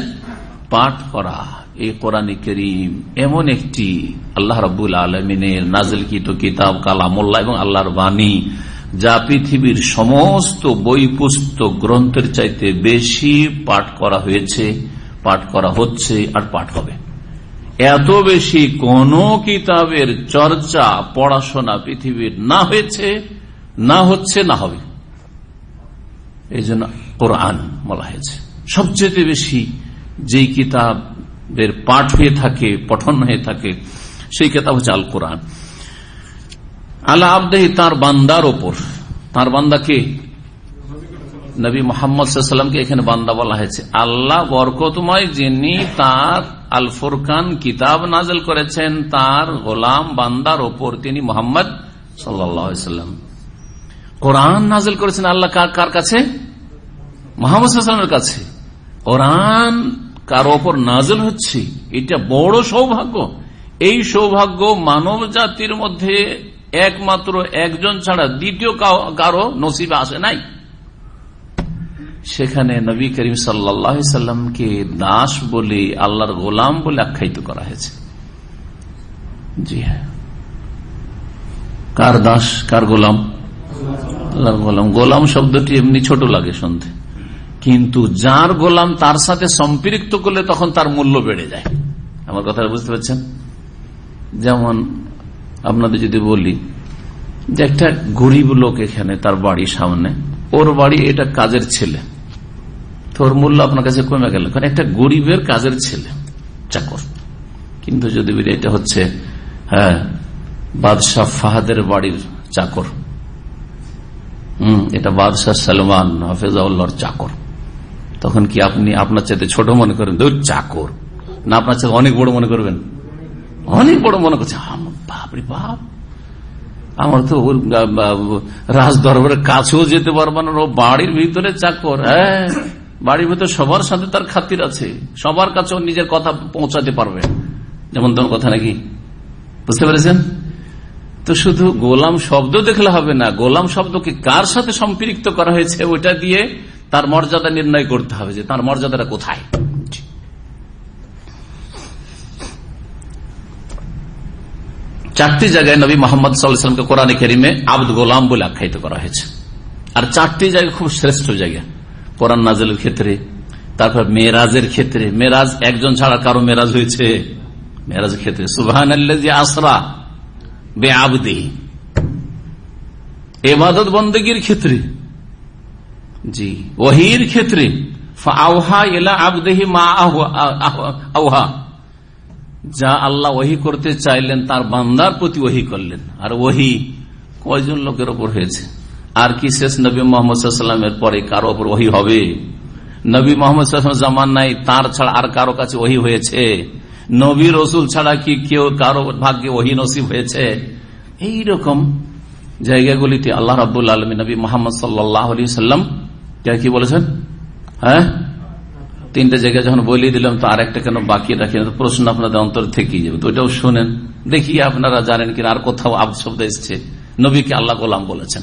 পাঠ করা। এই কোরআন করিম এমন একটি আল্লাহ রবুল আলমিনের নাজলকিত কিতাব কালামুল্লাহ এবং আল্লাহর বাণী, যা পৃথিবীর সমস্ত বই, পুস্তক গ্রন্থের চাইতে বেশি পাঠ করা হয়েছে, পাঠ করা হচ্ছে আর পাঠ হবে। এত বেশি কোন কিতাবের চর্চা, পড়াশোনা পৃথিবীর না হয়েছে, না হচ্ছে, না হবে। এই জন্য কোরআন বলা হয়েছে। সবচেয়ে বেশি যেই কিতাবের পাঠ হয়ে থাকে, পঠন হয়ে থাকে, সেই কিতাব হচ্ছে আল কোরআন আল্লাহ আবদেহি তার বান্দার ওপর, তার বান্দাকে নবী মোহাম্মদকে এখানে বান্দা বলা হয়েছে। আল্লাহ বরকতময় যিনি তার আল ফুরকান কিতাব নাজল করেছেন, তার গোলাম বান্দার ওপর তিনি মোহাম্মদ সাল্লাম। কোরআন নাজল করেছেন আল্লাহ কার কাছে? মোহাম্মদের কাছে। কোরআন কার ওপর নাজল হচ্ছে? এটা বড় সৌভাগ্য। এই সৌভাগ্য মানব জাতির মধ্যে একমাত্র একজন ছাড়া দ্বিতীয় কারও নসিবে আসে নাই। সেখানে নবী করিম সাল্লামকে দাস বলে, আল্লাহর গোলাম বলে আখ্যায়িত করা হয়েছে। জি হ্যাঁ। কার দাস, কার গোলাম? আল্লাহর গোলাম। গোলাম শব্দটি এমনি ছোট লাগে শুনতে। কিন্তু যার গোলাম তার সাথে সম্পৃক্ত করলে তখন তার মূল্য বেড়ে যায়। আমার কথা বুঝতে পারছেন? যেমন আপনাদের যদি বলি যে একটা গরিব লোক এখানে তার বাড়ির সামনে, ওর বাড়ি এটা কাজের ছেলে। তোর মূল্য আপনার কাছে কমে গেল। কারণ একটা গরিবের কাজের ছেলে, চাকর। কিন্তু যদি এটা হচ্ছে হ্যাঁ বাদশাহ ফাহাদের বাড়ির চাকর। হম, এটা বাদশাহ সালমান হাফেজাউল্লাহর চাকর। তখন কি আপনি আপনার চাইতে ছোট মনে করেন? দূর চাকর। না, আপনার চাইতে অনেক বড় মনে করবেন? অনেক বড় মনে করছে বাপরে বাপ আমার তো রাজ দরবারের কাছেও যেতে পারব না। ও বাড়ির ভিতরে চাকর হ্যাঁ। বাড়ির ভিতরে সবার সাথে তার খাতির আছে। সবার কাছে নিজের কথা পৌঁছাতে পারবে। যেমন তোমার কথা নাকি? বুঝতে পেরেছেন? তো শুধু গোলাম শব্দ দেখলে হবে না, গোলাম শব্দকে কার সাথে সম্পৃক্ত করা হয়েছে ওইটা দিয়ে তার মর্যাদা নির্ণয় করতে হবে যে তার মর্যাদাটা কোথায়। চারটি জায়গায় নবী মোহাম্মদ সাল্লামকে কোরআন কেরিমে আব্দ গোলাম বলে আখ্যায়িত করা হয়েছে। আর চারটি জায়গা খুব শ্রেষ্ঠ জায়গা। কোরআন নাজেলের ক্ষেত্রে, তারপর মেয়েরাজের ক্ষেত্রে। মেয়েরাজ একজন ছাড়া কারও মেয়েরাজ হয়েছে? মেয়েরাজের ক্ষেত্রে। সুবাহান আসরা বে আবদি এবাদত বন্দগীর ক্ষেত্রে। জি, ওহির ক্ষেত্রে। আওহা এলা আবদেহি মা আহা যা আল্লাহ ওহি করতে চাইলেন, তার বান্দার প্রতি ওহি করলেন। আর ওহি কয়জন লোকের ওপর হয়েছে? আর কি শেষ নবী মোহাম্মদের পরে কারও ওপর ওহি হবে? নবী মোহাম্মদ জামান নাই, তার ছাড়া আর কারও কাছে ওহি হয়েছে? নবী রসুল ছাড়া কি কেউ কারও ভাগ্যে ওহি নসিব হয়েছে? এই এইরকম জায়গাগুলিতে আল্লাহ রাবুল আলমী নবী মোহাম্মদ সাল্লাহ আলী সাল্লাম কি বলেছেন? হ্যাঁ? তিনটা জায়গায় যখন বলিয়ে দিলাম, তো আর একটা কেন বাকি রাখি প্রশ্ন আপনাদের অন্তর থেকেই যাবে, তো ওইটাও শোনেন। দেখি আপনারা জানেন কিনা, আর কোথাও আব শব্দ এসছে। নবীকে আল্লাহ গোলাম বলেছেন।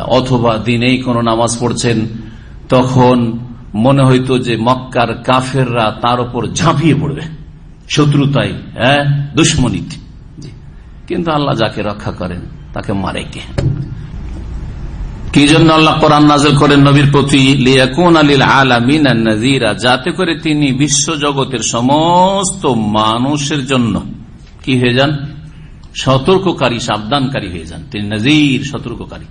অথবা দিনেই কোন নামাজ পড়ছেন, তখন মনে হইতো যে মক্কার কাফেররা তার উপর ঝাঁপিয়ে পড়বে। শত্রুতাই হ্যাঁ? দুশ্মনীতি কিন্তু আল্লাহ যাকে রক্ষা করেন, তাকে মারে কে? কি জন্য আল্লাহ কোরআন নাজল করেন নবীর প্রতি যাতে করে তিনি বিশ্ব জগতের সমস্ত মানুষের জন্য, কি হয়ে যান? সতর্ককারী, সাবধানকারী হয়ে যান। তিনি নজির, সতর্ককারী।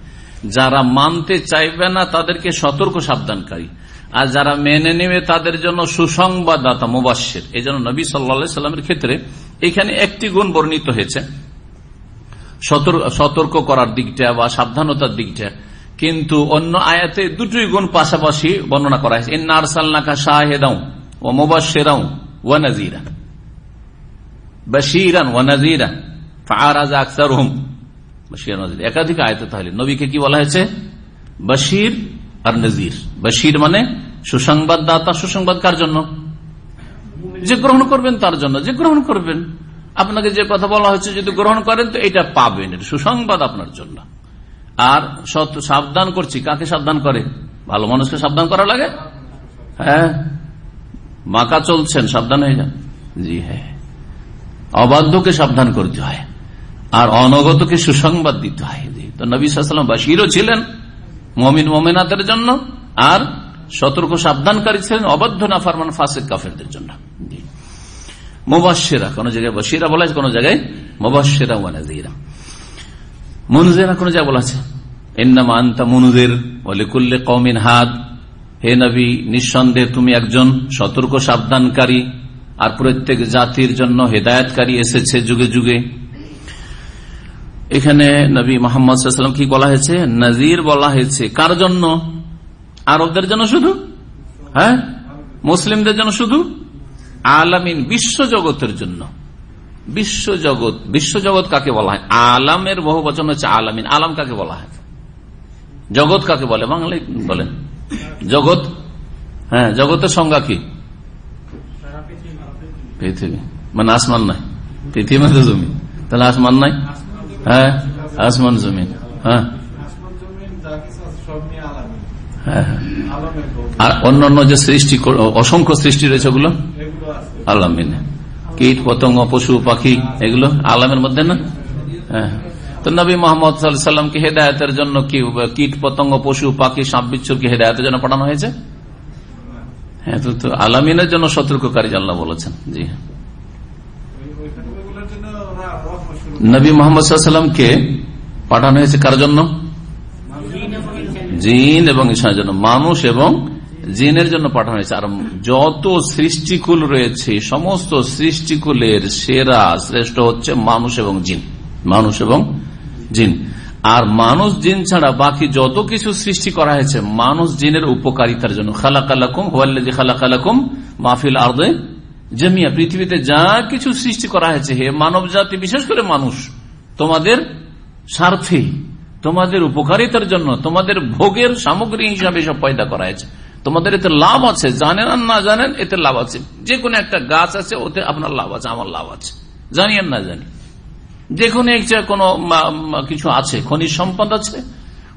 যারা মানতে চাইবে না, তাদেরকে সতর্ক, সাবধানকারী। আর যারা মেনে নেবে, তাদের জন্য সুসংবাদদাতা মুবাসের এই জন্য নবী সাল্লা সাল্লামের ক্ষেত্রে এখানে একটি গুণ বর্ণিত হয়েছে। সতর্ক করার দিকটা বা সাবধানতার দিকটা। কিন্তু অন্য আয়াতে দুটোই গুণ পাশাপাশি বর্ণনা করা হয়েছে। ইন্না আরসালনাকা শাহেদাও ও মুবাসেরাও ওয়া নাজিরা বাশিরান ওয়া নাজিরা আকসার হুম বশির একাধিক আয়তে তাহলে। নবীকে কি বলা হয়েছে? বশির আর নজির বশির মানে সুসংবাদ দাতা সুসংবাদ কার জন্য? যে গ্রহণ করবেন তার জন্য। যে গ্রহণ করবেন। আপনাকে যে কথা বলা হয়েছে, যদি গ্রহণ করেন, তো এটা পাবেন। সুসংবাদ আপনার জন্য। আর সাবধান করছি। কাকে সাবধান করে? ভালো মানুষকে সাবধান করা লাগে? হ্যাঁ? মাকা চলছেন, সাবধান হয়ে যান। জি হ্যাঁ। অবাধ্যকে সাবধান করতে হয়। আর অনগতকে সুসংবাদ দিতে হয়। তো নবী সাল্লাম বাসিরও ছিলেন মমিন মমিনাদের জন্য আর সতর্ক, সাবধানকারী ছিলেন অবাধ্য না ফারমান ফাসেক, কাফেরদের জন্য। মোবাসেরা কোন জায়গায় বসিরা বলা কোন জায়গায় মোবাসেরা ওয়ানাজিরা মনুজেরা কোন জায়গায় বলা এন্নামা আন্তা মনুদের অলিকুল্লে কমিন হাত হে নবী, নিঃসন্দেহে তুমি একজন সতর্ক, সাবধানকারী আর প্রত্যেক জাতির জন্য হেদায়তকারী এসেছে যুগে যুগে। এখানে নবী মোহাম্মদ কি বলা হয়েছে? নজির বলা হয়েছে। কার জন্য? আরবদের জন্য শুধু? হ্যাঁ? মুসলিমদের জন্য শুধু? আলামিন বিশ্ব জগতের জন্য। বিশ্ব জগৎ বিশ্ব জগৎ কাকে বলা হয়? আলামের বহু বচন হচ্ছে আলামিন। আলাম কাকে বলা হয়? জগৎ কাকে বলে? বাংলায় বলেন। জগৎ? হ্যাঁ জগতের সংজ্ঞা কি? পৃথিবী। মানে আসমান নাই। পৃথিবী মানে জমিন তাহলে আসমান নাই? হ্যাঁ? আসমান জমিন হ্যাঁ? আর অন্যান্য যে সৃষ্টি অসংখ্য সৃষ্টি রয়েছে ওগুলো? আলামিন। কীট, পতঙ্গ, পশু, পাখি, এগুলো আলামের মধ্যে না? হ্যাঁ। তো নবী মোহাম্মদ সাল্লামকে হেদায়তের জন্য কি, কীট, পতঙ্গ, পশু, পাখি, সাপ, বিচ্ছুরকে হেদায়তের জন্য পাঠানো হয়েছে? হ্যাঁ তো আলামিনের জন্য সতর্ককারী জানলা বলেছেন। জি। নবী মোহাম্মদ সাল্লামকে পাঠানো হয়েছে কার জন্য? জিন এবং ঈশানের জন্য। মানুষ এবং জিনের জন্য পাঠানো হয়েছে। আর যত সৃষ্টিকুল রয়েছে, সমস্ত সৃষ্টিকুলের সেরা শ্রেষ্ঠ হচ্ছে মানুষ এবং জিন। মানুষ এবং জিন। আর মানুষ জিন ছাড়া বাকি যত কিছু সৃষ্টি করা হয়েছে, মানুষ জিনের উপকারিতার জন্য। খালাকালাকুম হোয়াল্লাজি খালাকালাকুম মাহফিল আর্দে জমিয়া, পৃথিবীতে যা কিছু সৃষ্টি করা হয়েছে, হে মানব জাতি, বিশেষ করে মানুষ, তোমাদের স্বার্থে, তোমাদের উপকারিতার জন্য, তোমাদের ভোগের সামগ্রী হিসাবে সব পয়দা করা হয়েছে। তোমাদের এতে লাভ আছে, জানেন আর না জানেন, এতে লাভ আছে। যে কোনো একটা গাছ আছে, ওতে আপনার লাভ আছে, আমার লাভ আছে। জানি আর না জানি। যে কোনো একটা কোনো কিছু আছে, খনিজ সম্পদ আছে,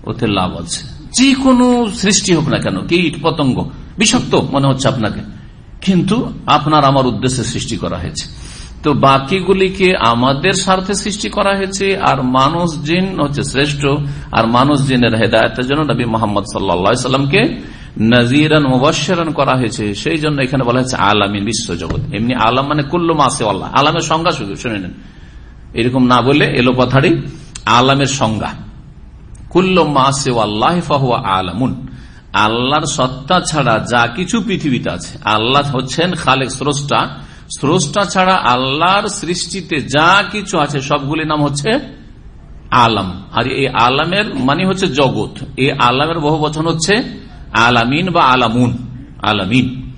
ওতে লাভ আছে। যে কোনো সৃষ্টি হোক না কেন, কীট, পতঙ্গ, বিষাক্ত মনে হচ্ছে আপনাকে। কিন্তু আপনার আমার উদ্দেশ্যে সৃষ্টি করা হয়েছে। তো বাকিগুলিকে আমাদের স্বার্থে সৃষ্টি করা হয়েছে, আর মানুষ জিন হচ্ছে শ্রেষ্ঠ, আর মানুষ জিনের হেদায়তের জন্য নবী মোহাম্মদ সাল্লা সাল্লামকে নাজিরান করা হয়েছে। সেই জন্য এখানে বলা হয়েছে আলামিন বিশ্বজগৎ এমনি আলাম মানে কুল্লু মাসে আল্লাহ। আলামের সংজ্ঞা শুধু, শুনে নেন। এরকম না বলে এলো কথাটি আলামের সংজ্ঞা। কুল্লু মাসে আল্লাহ ফাহুয়া আলামুন। আল্লাহর সত্তা ছাড়া যা কিছু পৃথিবীতে আছে। আল্লাহ হচ্ছেন খালেক স্রষ্টা। স্রষ্টা ছাড়া আল্লাহর সৃষ্টিতে যা কিছু আছে সবগুলি নাম হচ্ছে আলাম। আর এই আলামের মানে হচ্ছে জগৎ। এই আলামের বহু বচন হচ্ছে আলামিন বা আলামুন। আলামিন।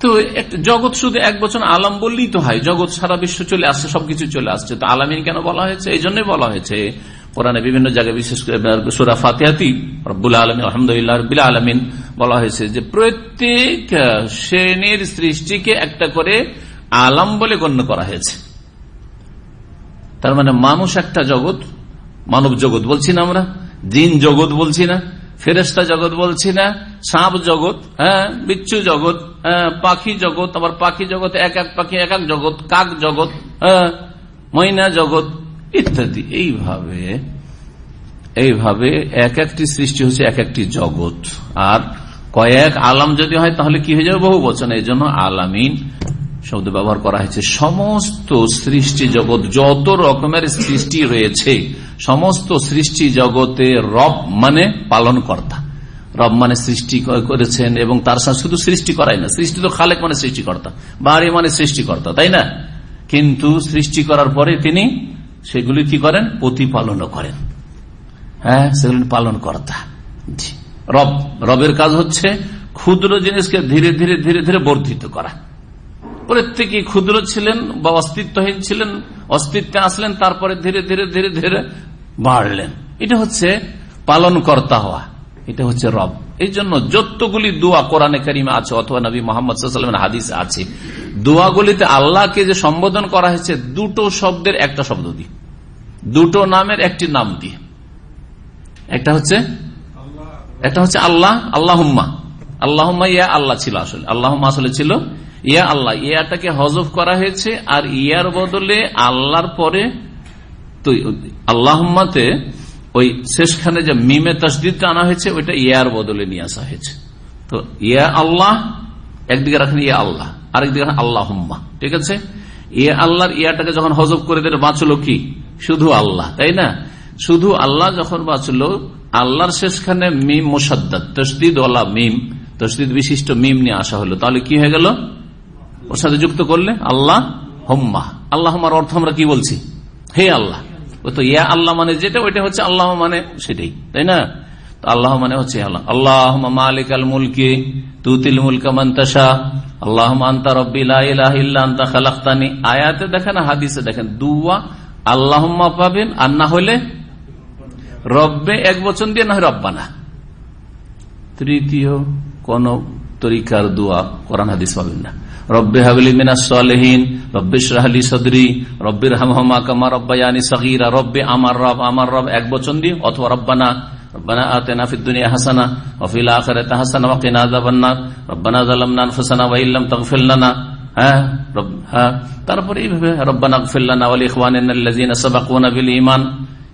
তো জগৎ শুধু এক বছর আলাম বললেই তো হয়। জগৎ সারা বিশ্ব চলে আসছে, সবকিছু চলে আসছে। তো আলামিন কেন বলা হয়েছে? এই জন্যই বলা হয়েছে কোরআনে বিভিন্ন জায়গায় বিশেষ করে সুরা ফাতেহাতি রব্বুল আলমিন, আলহামদুলিল্লাহ রবিল আলমিন বলা হয়েছে যে প্রত্যেক শ্রেণির সৃষ্টিকে একটা করে আলাম বলে গণ্য করা হয়েছে। তার মানে মানুষ একটা জগৎ, মানব জগৎ বলছি না আমরা, জিন জগৎ বলছি না ফেরেস্তা জগৎ বলছি না, সাপ জগৎ হ্যাঁ বিচ্ছু জগৎ হ্যাঁ পাখি জগৎ, আবার পাখি জগৎ, এক এক পাখি, এক এক জগৎ, কাক জগৎ হ্যাঁ ময়না জগৎ ইত্যাদি। এইভাবে এইভাবে এক একটি সৃষ্টি হচ্ছে এক একটি জগৎ। আর কয়েক আলাম যদি হয়, তাহলে কি হয়ে যাবে বহু বচন। এই জন্য আলামিন শব্দ ব্যবহার করা হয়েছে। সমস্ত সৃষ্টি জগৎ, যত রকমের সৃষ্টি রয়েছে, সমস্ত সৃষ্টি জগতে রব মানে পালন কর্তা রব মানে সৃষ্টি করেছেন এবং তার সাথে শুধু সৃষ্টি করাই না, সৃষ্টি তো খালেক মানে সৃষ্টিকর্তা, বাড়ি মানে সৃষ্টিকর্তা, তাই না? কিন্তু সৃষ্টি করার পরে তিনি সেগুলি কি করেন? প্রতিপালনও করেন। হ্যাঁ সেগুলি পালন কর্তা। রব, রবের কাজ হচ্ছে ক্ষুদ্র জিনিসকে ধীরে ধীরে ধীরে ধীরে বর্ধিত করা। প্রত্যেকে ক্ষুদ্র ছিলেন বা অস্তিত্বহীন ছিলেন, অস্তিত্বে আসলেন, তারপরে ধীরে ধীরে ধীরে ধীরে বাড়লেন। এটা হচ্ছে পালন কর্তা হওয়া। এটা হচ্ছে রব। এই জন্য যতগুলি দোয়া কোরআনে কারিমে আছে অথবা নবী মোহাম্মদ হাদিস আছে, দোয়াগুলিতে আল্লাহকে যে সম্বোধন করা হয়েছে, দুটো শব্দের একটা শব্দ দিয়ে। দুটো নামের একটি নাম দিয়ে। একটা হচ্ছে একটা হচ্ছে আল্লাহ, আল্লাহম্মা। আল্লাহম্মা, ইয়া আল্লাহ ছিল আসলে। আল্লাহম্মা আসলে ছিল ইয়া আল্লাহ। ইয়াটাকে হজফ করা হয়েছে আর ইয়ার বদলে আল্লাহর পরে তো আল্লাহম্মাতে ওই শেষখানে যে মিমে তসদিদটা আনা হয়েছে, ওইটা ইয়ার বদলে নিয়ে আসা হয়েছে। তো ইয়া আল্লাহ, একদিকে রাখেন ইয়া আল্লাহ, আরেকদিকে রাখেন আল্লাহম্মা। ঠিক আছে? ইয়া আল্লাহর ইয়াটাকে যখন হজব করে দিলে বাঁচলো কি? শুধু আল্লাহ, তাই না? শুধু আল্লাহ যখন বাঁচলো, আল্লাহর শেষখানে মিম মোসাদ্দাদ তসদিদ ওলা মিম, তসদিদ বিশিষ্ট মিম নিয়ে আসা হলো। তাহলে কি হয়ে গেল? ওর সাথে যুক্ত করলে আল্লাহ হোম্মা। আল্লাহ অর্থ আমরা কি বলছি? হে আল্লাহ। ও তো ইয়া আল্লাহ মানে যেটা, ওইটা হচ্ছে আল্লাহ মানে সেটাই, তাই না? আল্লাহ মানে হচ্ছে আল্লাহ। আল্লাহ মালিক আল মুলকি, তুতিল মুলকা মন্তাসা আল্লাহ আন্তা রব্বিল্লাহ খালাক্তানি। আয়াতে দেখেন, হাদিসে দেখেন, দুয়া আল্লাহম্মা পাবেন, আর না হলে রব্বে এক বচন দিয়ে, না হয় রব্বানা। তৃতীয় কোন তরিকার দোয়া কোরআন হাদিস পাবেন না। রব্বে হাবলি মিনাসহীন রব্বে শাহলি সদরি রব্বির হামহমা কামা রব্বায়ানি সগিরা রব্বে আমার রব আমার রব এক বচন দিয়ে অথবা রব্বানা ربنا آتنا في الدنيا حسنة وفي الآخرة حسنة وقنا عذاب النار ربنا ظلمنا أنفسنا وإن لم تغفر لنا হ্যাঁ হ্যাঁ তারপরে এইভাবে রব্বানা গফিল্লানা ওয়াল ইখওয়ানিনা আল্লাযিনা সাবাকুনা বিল ঈমান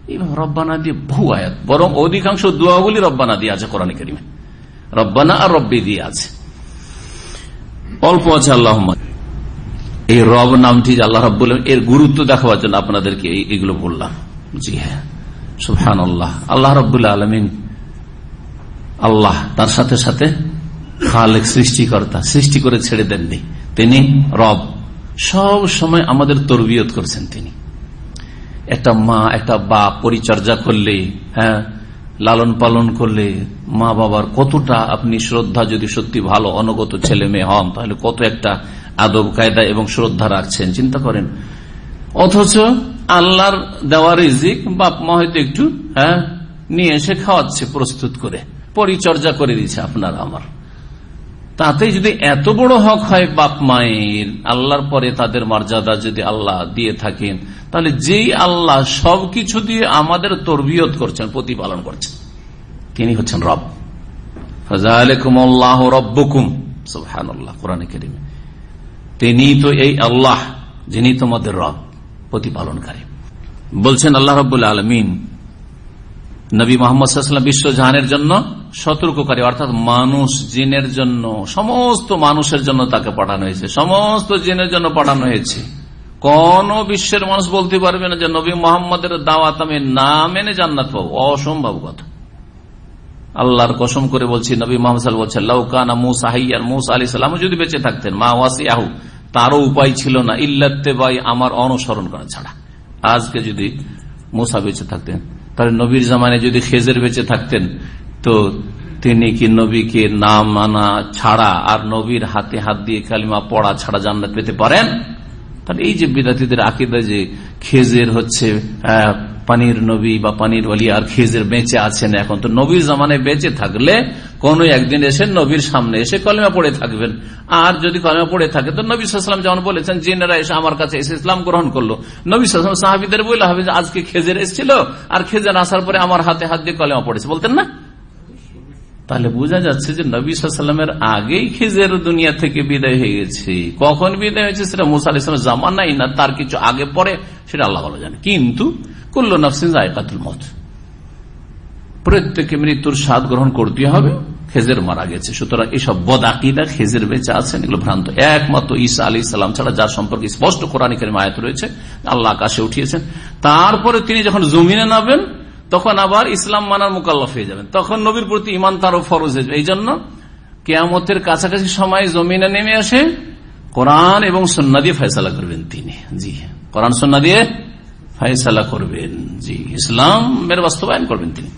এইভাবে রব্বানা দিয়ে বহু আয়াত বরং অধিকাংশ দোয়াগুলি রব্বানা দিয়ে আছে কোরআন কারিমে রব্বানা আর রব্বি দিয়ে আছে অল্প আছে আল্লাহ এই রব নামটি আল্লাহ রব বললেন এর গুরুত্ব দেখাবার জন্য আপনাদেরকে এগুলো বললাম। জি হ্যাঁ। সুহান আল্লাহ আল্লাহ রবুল্লা আলমিন আল্লাহ, তার সাথে সাথে খালেক সৃষ্টিকর্তা, সৃষ্টি করে ছেড়ে দেননি। তিনি রব। সব সময় আমাদের তরবিয়ত করছেন তিনি। একটা মা, একটা বাপ পরিচর্যা করলে হ্যাঁ লালন পালন করলে মা বাবার কতটা আপনি শ্রদ্ধা যদি সত্যি ভালো, অনগত ছেলে মেয়ে হন, তাহলে কত একটা আদব, কায়দা এবং শ্রদ্ধা রাখছেন, চিন্তা করেন। অথচ আল্লাহর দেওয়ার রিজিক বাপ মা হয়তো একটু হ্যাঁ নিয়ে এসে খাওয়াচ্ছে প্রস্তুত করে, পরিচর্যা করে দিচ্ছে আপনার, আমার। তাতে যদি এত বড় হক হয় বাপ মায়ের, আল্লাহর পরে তাদের মর্যাদা যদি আল্লাহ দিয়ে থাকেন, তাহলে যেই আল্লাহ সবকিছু দিয়ে আমাদের তরবিয়ত করছেন, প্রতিপালন করছেন, তিনি হচ্ছেন রব। আল্লাহ রব্বকুম। তিনি তো এই আল্লাহ, যিনি তোমাদের রব, প্রতিপালনকারী। বলছেন আল্লাহ রব আলমিন, নবী মোহাম্মদ বিশ্ব জাহানের জন্য সতর্ককারী, অর্থাৎ মানুষ জিনের জন্য, সমস্ত মানুষের জন্য তাকে পাঠানো হয়েছে। সমস্ত জিনের জন্য পাঠানো হয়েছে। কোন বিশ্বের মানুষ বলতে পারবে না যে, নবী মোহাম্মদের দাওয়াত আমি না মেনে জান্নাত পাবো। অসম্ভব কথা। আল্লাহর কসম করে বলছি, নবী মোহাম্মদ বলছেন লৌকানা মুসা হাইয়ার মুসা আলি সাল্লাম যদি বেঁচে থাকতেন, মা ওয়াসি আহু তারও উপায় ছিল না। ইল্লাতে বাই আমার অনুসরণ করা ছাড়া। আজকে যদি মুসা বেঁচে থাকতেন, তাহলে নবীর জামানে যদি খেজের বেঁচে থাকতেন তো তিনি কি নবীকে নাম মানা ছাড়া আর নবীর হাতে হাত দিয়ে কালিমা পড়া ছাড়া জান্নাত পেতে পারেন? তাহলে এই যে বিদ্যার্থীদের আকিদা যে খেজের হচ্ছে পানির নবী বা পানির অলি আর খেজের বেঁচে আছেন এখন। তো নবীর জামানে বেঁচে থাকলে কোন একদিন এসে নবীর সামনে এসে কলেমা পড়ে থাকবেন। আর যদি কলেমা পড়ে থাকে, তো নবী সাল্লাম যেমন বলেছেন, জিনেরা এসে আমার কাছে এসে ইসলাম গ্রহণ করল। নবী সাল্লাম সাহাবিদের বলে হবে আজকে খেজের এসেছিল আর খেজের আসার পরে আমার হাতে হাত দিয়ে কলেমা পড়েছে। বলতেন না? তাহলে বোঝা যাচ্ছে যে নবী সাল্লামের আগেই খেজের দুনিয়া থেকে বিদায় হয়ে গেছে। কখন বিদায় হয়েছে সেটা মুসা আলাইসলামের জামানাই না তার কিছু আগে পরে, সেটা আল্লাহ ভালো জানে। কিন্তু কুল্ল নফসিন জায়কাতুল মত প্রত্যেকে মৃত্যুর স্বাদ গ্রহণ করতে হবে, খেজের মারা গেছে। সুতরাং এসব বদাকিদা খেজের বেঁচে আছেন, এগুলো ভ্রান্ত। একমাত্র ঈসা আলী সাল্লাম ছাড়া, যার সম্পর্কে স্পষ্ট কোরআনিকের মায়াত রয়েছে, আল্লাহ আকাশে উঠিয়েছেন। তারপরে তিনি যখন জমিনে নামেন তখন আবার ইসলাম মানার মোকাল্লাফ হয়ে যাবেন। তখন নবীর প্রতি ইমান তারও ফরজ হয়ে যাবে। এই জন্য কেয়ামতের কাছাকাছি সময় জমিনে নেমে আসে কোরআন এবং সন্না দিয়ে ফয়সালা করবেন তিনি। জি, কোরআন সন্না দিয়ে ফয়সালা করবেন। জি, ইসলামের বাস্তবায়ন করবেন তিনি।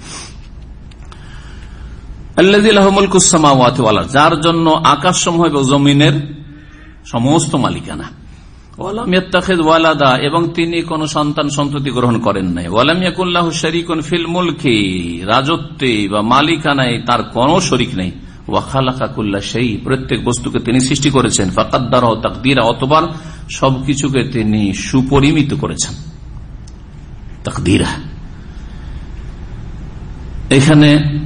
যার জন্য আকাশ সমূহ এবং জমিনের সমস্ত মালিকানা। এবং তিনি কোন সন্তান সন্ততি গ্রহণ করেন নাই। ওয়ালামিয়াকুল্লাহ শরিকুন ফিল মুলকি, রাজত্বে বা মালিকানায় তার কোন শরিক নেই। ওয়াখালাকাকুল্লাহ সেই প্রত্যেক বস্তুকে তিনি সৃষ্টি করেছেন। ফাকাদ্দার তাকদিরা, অতবার সবকিছুকে তিনি সুপরিমিত করেছেন। তাকদিরা। এখানে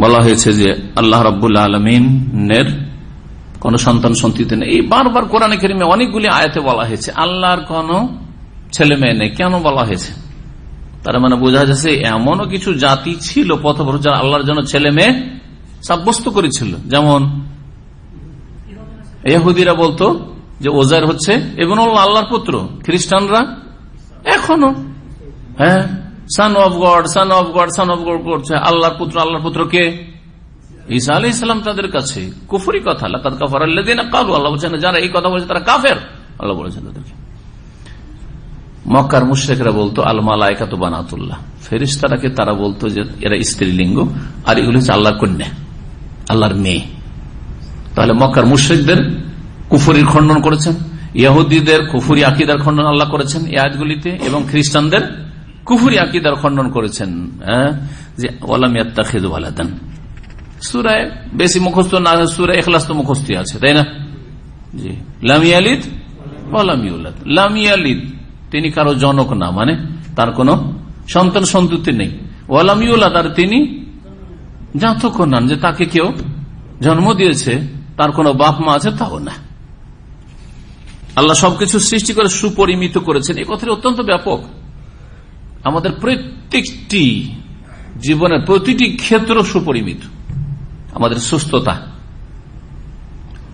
বলা হয়েছে যে আল্লাহ রবুল্লা আলমিনের কোন সন্তান সন্তিতে নেই। এই বারবার কোরআনে কেরিমে অনেকগুলি আয়াতে বলা হয়েছে। আল্লাহর কোন ছেলে মেয়ে নেই। কেন বলা হয়েছে? তার মানে বোঝা যাচ্ছে এমনও কিছু জাতি ছিল পথভর যারা আল্লাহর জন্য ছেলে মেয়ে সাব্যস্ত করেছিল। যেমন এহুদিরা বলতো যে ওজার হচ্ছে এবং আল্লাহর পুত্র। খ্রিস্টানরা এখনও। হ্যাঁ? Son of God son of God son of God করছে। আল্লাহর পুত্র আল্লাহর পুত্র কে? ঈসা আলি ইসলাম তাদের কাছে কুফুরি কথা আল্লাহ কাফার কালু আল্লাহ বলছেন যারা এই কথা বলছে তারা কাফের, আল্লাহ বলেছেন তাদেরকে। মক্কার মুশ্রেকরা বলতো, আল মালায়কাত বানাতুল্লাহ। ফেরিস্তারাকে তারা বলতো যে, এরা স্ত্রীলিঙ্গ, আর এগুলো হচ্ছে আল্লাহর কন্যা, আল্লাহর মেয়ে। তাহলে মক্কার মুশ্রিকদের কুফুরির খণ্ডন করেছেন ইয়াহুদ্দিদের কুফুরি আকিদার খণ্ডন আল্লাহ করেছেন, এই আয়াতগুলিতে, এবং খ্রিস্টানদের কুফুরি আকিদার খণ্ডন করেছেন হ্যাঁ যে ওলাম ইয়াত্তা খেদু আলাদান সুরায় বেশি মুখস্থ না, সুরায় এখলাস তো মুখস্থ আছে, তাই না? জি। লামিয়ালিদ লামিউল্লাদ লামিয়ালিদ তিনি কারও জনক না মানে তার কোন সন্তান সন্ততি নেই। ওয়ালামিউল্লাদ আর তিনি জাতক নান যে তাকে কেউ জন্ম দিয়েছে, তার কোন বাপ মা আছে, তাও না। আল্লাহ সবকিছু সৃষ্টি করে, সুপরিমিত করেছেন। এই কথাটি অত্যন্ত ব্যাপক। আমাদের প্রত্যেকটি জীবনের প্রতিটি ক্ষেত্র সুপরিমিত। আমাদের সুস্থতা।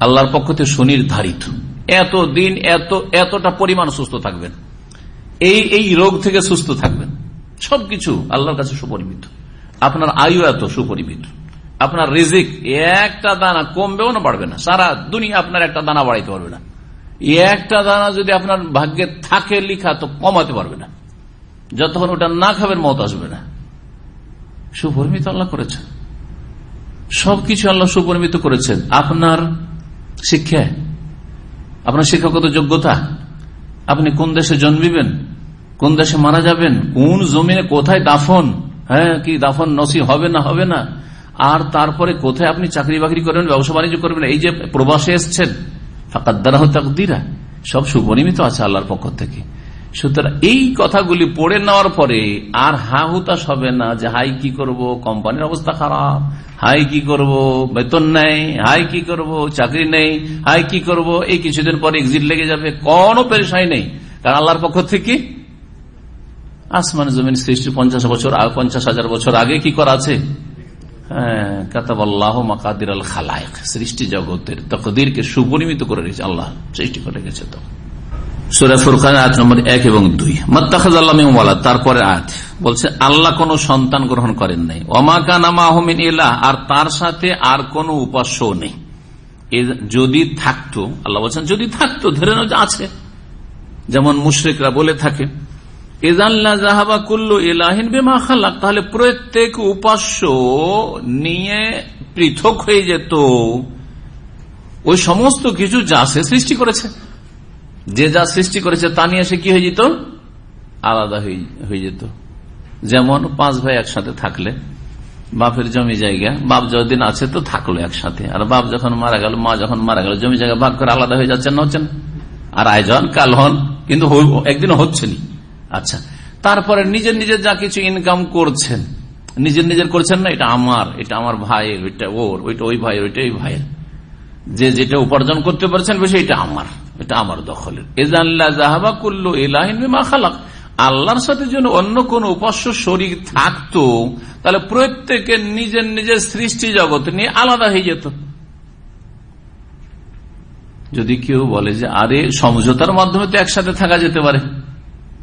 আল্লাহর পক্ষ থেকে সুনির্ধারিত। এত দিন এত, এতটা পরিমাণ সুস্থ থাকবেন। এই এই রোগ থেকে সুস্থ থাকবেন। সবকিছু আল্লাহর কাছে সুপরিমিত। আপনার আয়ু এত সুপরিমিত। আপনার রিজিক একটা দানা কমবেও না, বাড়বে না। সারা দুনিয়া আপনার একটা দানা বাড়াইতে পারবে না। একটা দানা যদি আপনার ভাগ্যে থাকে লিখা, তো কমাতে পারবে না। যতক্ষণ ওটা না খাবেন, মত আসবে না। সুপরিমিত আল্লাহ করেছেন। সবকিছু আল্লাহ সুপরিমিত করেছেন। আপনার শিক্ষা? আপনার শিক্ষাগত যোগ্যতা? আপনি কোন দেশে জন্মিবেন? কোন দেশে মারা যাবেন? কোন জমিনে কোথায় দাফন? হ্যাঁ কি দাফন নসি হবে না হবে না? আর তারপরে কোথায় আপনি চাকরি বাকরি করবেন, ব্যবসা বাণিজ্য করবেন? এই যে প্রবাসে এসছেন ফাঁকাদ্দারা তাকদিরা, সব সুপরিমিত আছে আল্লাহর পক্ষ থেকে। সুতরাং এই কথাগুলি পড়ে নেওয়ার পরে আর হা হুতাশ হবে না যে হাই কি করব? কোম্পানির অবস্থা খারাপ। হাই কি করব? বেতন নেই। হাই কি করব? চাকরি নেই। হাই কি করব? এই কিছুদিন পরে এক্সিট লেগে যাবে। কোনো পেরেশাই নেই। কারণ আল্লাহর পক্ষ থেকে আসমান জমিন সৃষ্টি পঞ্চাশ বছর পঞ্চাশ হাজার বছর আগে কি করা আছে? হ্যাঁ, সৃষ্টি জগতের তকদিরকে সুপরিমিত করে রেখেছে আল্লাহ। সৃষ্টি করে রেখেছে তো। সুরা ফুরকান আয়াত নম্বর এক এবং দুই। মত্তাখাজ আল্লাহ তারপরে আয়াত। বলছে, আল্লাহ কোন সন্তান গ্রহণ করেন নাই। ওমাকানামা আহমিন ইলাহ, আর তার সাথে আর কোন উপাস্য নেই। যদি থাকতো, আল্লাহ বলছেন, যদি থাকতো, ধরে নাও আছে। যেমন মুশরিকরা বলে থাকে তাহলে প্রত্যেক উপাস্য নিয়ে পৃথক হয়ে যেত। ওই সমস্ত কিছু যা সে সৃষ্টি করেছে। যে যা সৃষ্টি করেছে তা নিয়ে সে কি হয়ে যেত? আলাদা হয়ে- যেত। যেমন পাঁচ ভাই একসাথে থাকলে, বাপের জমি জায়গা, বাপ যতদিন আছে তো থাকল একসাথে। আর বাপ যখন মারা গেল, মা যখন মারা গেল, জমি জায়গা ভাগ করে আলাদা হয়ে যাচ্ছেন না হচ্ছেন? আর আয়োজন, কাল হন, কিন্তু একদিন হচ্ছে নি আচ্ছা তারপরে নিজের নিজের যা কিছু ইনকাম করছেন, নিজের নিজের করছেন না, এটা আমার এটা আমার ভাইয়ের ওইটা ওর, ওইটা ওই ভাইয়ের, ওইটা ওই ভাইয়ের। যে যেটা উপার্জন করতে পারছেন, বেশি এটা আমার। এটা আমার দখলের। এজাল্লা জাহাবা কুল্লু এলাহিন আল্লাহর সাথে যেন অন্য কোন উপাস্য শরীর থাকতো, তাহলে প্রত্যেকে নিজের নিজের সৃষ্টি জগৎ নিয়ে আলাদা হয়ে যেত। যদি কেউ বলে যে, আরে সমঝোতার মাধ্যমে তো একসাথে থাকা যেতে পারে।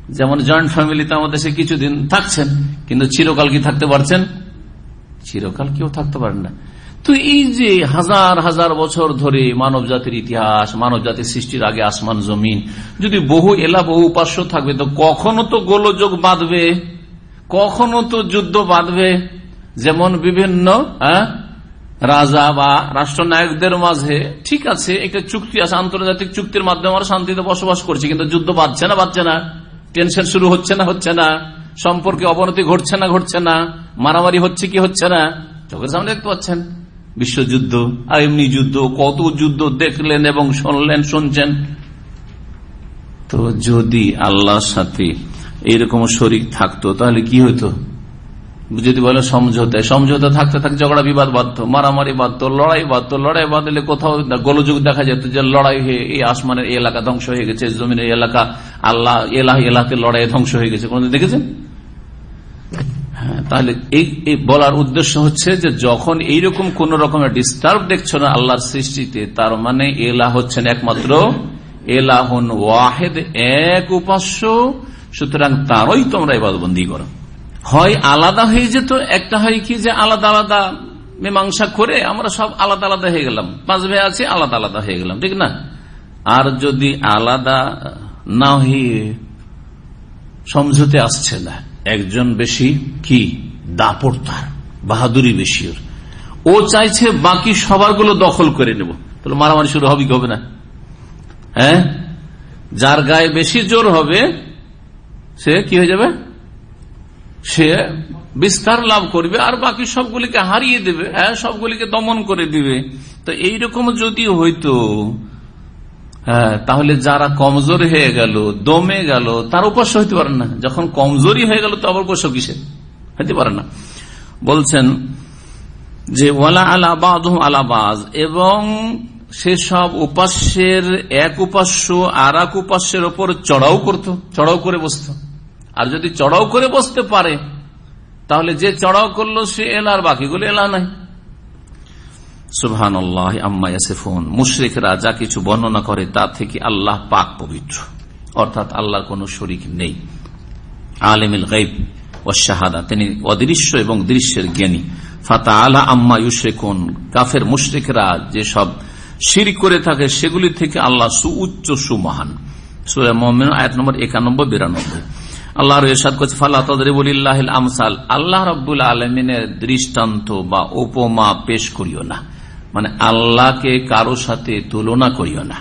যেমন জয়েন্ট ফ্যামিলিতে আমাদের সে কিছুদিন থাকছেন, কিন্তু চিরকাল কি থাকতে পারছেন? চিরকাল কেউ থাকতে পারেন না। তো এই যে হাজার হাজার বছর ধরে মানব জাতির ইতিহাস মানব জাতির সৃষ্টির আগে আসমান জমিন যদি বহু এলা বহু উপাস্য থাকবে তো কখনো তো গোলযোগ বাঁধবে কখনো তো যুদ্ধ বাঁধবে যেমন বিভিন্ন হ্যাঁ, রাজা বা রাষ্ট্রনায়কদের মাঝে ঠিক আছে একটা চুক্তি আছে আন্তর্জাতিক চুক্তির মাধ্যমে আমরা শান্তিতে বসবাস করছি কিন্তু যুদ্ধ বাঁধছে না বাঁধছে না টেনশন শুরু হচ্ছে না হচ্ছে না সম্পর্কে অবনতি ঘটছে না ঘটছে না মারামারি হচ্ছে কি হচ্ছে না চোখের সামনে দেখতে পাচ্ছেন। বিশ্বযুদ্ধ, আর এমনি যুদ্ধ, কত যুদ্ধ দেখলেন এবং শুনলেন, শুনছেন। তো যদি আল্লাহর সাথে এইরকম শরিক থাকতো, তাহলে কি হতো যদি বলে সমঝোতায়, সমঝোতা থাকতে থাকতে ঝগড়া, বিবাদ বাধ্য মারামারি বাধ্য লড়াই বাধ্য লড়াই বাঁধলে কোথাও গোলযোগ দেখা যেত যে লড়াই হয়ে এই আসমানের এলাকা ধ্বংস হয়ে গেছে জমিনের এলাকা, আল্লাহ এলাহ এলাকে লড়াই ধ্বংস হয়ে গেছে। কোনদিন দেখেছেন? তাহলে এই বলার উদ্দেশ্য হচ্ছে যে যখন এইরকম কোন রকমের ডিস্টার্ব দেখছ না আল্লাহর সৃষ্টিতে, তার মানে এলা হচ্ছেন একমাত্র এলাহন ওয়াহেদ, এক উপাস্য। সুতরাং তারই তোমরা এবাদবন্দি করো। হয় আলাদা হয়ে যেত, একটা হয় কি যে আলাদা আলাদা মীমাংসা করে আমরা সব আলাদা আলাদা হয়ে গেলাম। পাঁচ ভাই আছি, আলাদা আলাদা হয়ে গেলাম, ঠিক না? আর যদি আলাদা না হয়ে সমঝোতে আসছে না একজন বেশি কি? দাপট তার, বাহাদুরি বেশি ওর ও চাইছে বাকি সবারগুলো দখল করে নেব। তাহলে মারামারি শুরু হবে কি হবে না? হ্যাঁ? যার গায়ে বেশি জোর হবে, সে কি হয়ে যাবে? সে বিস্তার লাভ করবে আর বাকি সবগুলিকে হারিয়ে দেবে হ্যাঁ সবগুলিকে দমন করে দিবে। তো এইরকম যদি হইতো তাহলে যারা কমজোর হয়ে গেল, দমে গেল, তার উপাস্য হইতে পারে না। যখন কমজোরি হয়ে গেল, তো আবার উপাস্য কিসে? হইতে পারে না। বলছেন যে, ওয়ালা আলাবাদ আলাবাজ এবং সেসব উপাস্যের এক উপাস্য আর এক উপাস্যের ওপর চড়াও করত, চড়াও করে বসত। আর যদি চড়াও করে বসতে পারে, তাহলে যে চড়াও করল, সে এলা আর বাকিগুলো এলা নাই। সুবহান আল্লাহ যা কিছু বর্ণনা করে তা থেকে আল্লাহ পাক পবিত্র। অর্থাৎ আল্লাহর কোন শরিক নেই। আলিমিল গাইব ও শাহাদা, তিনি অদৃশ্য এবং দৃশ্যের জ্ঞানী। ফাতা আলা আম্মা ইউশেকুন কাফের মুশরিকরা যেসব শির করে থাকে, সেগুলি থেকে আল্লাহ সুমহান। সুরা নম্বর একানব্বই, বিরানব্বই। আল্লাহ আমসাল। আল্লাহ রব্বুল আলমিনের দৃষ্টান্ত বা উপমা পেশ করিও না। মানে আল্লাহকে কারও সাথে তুলনা করিও না।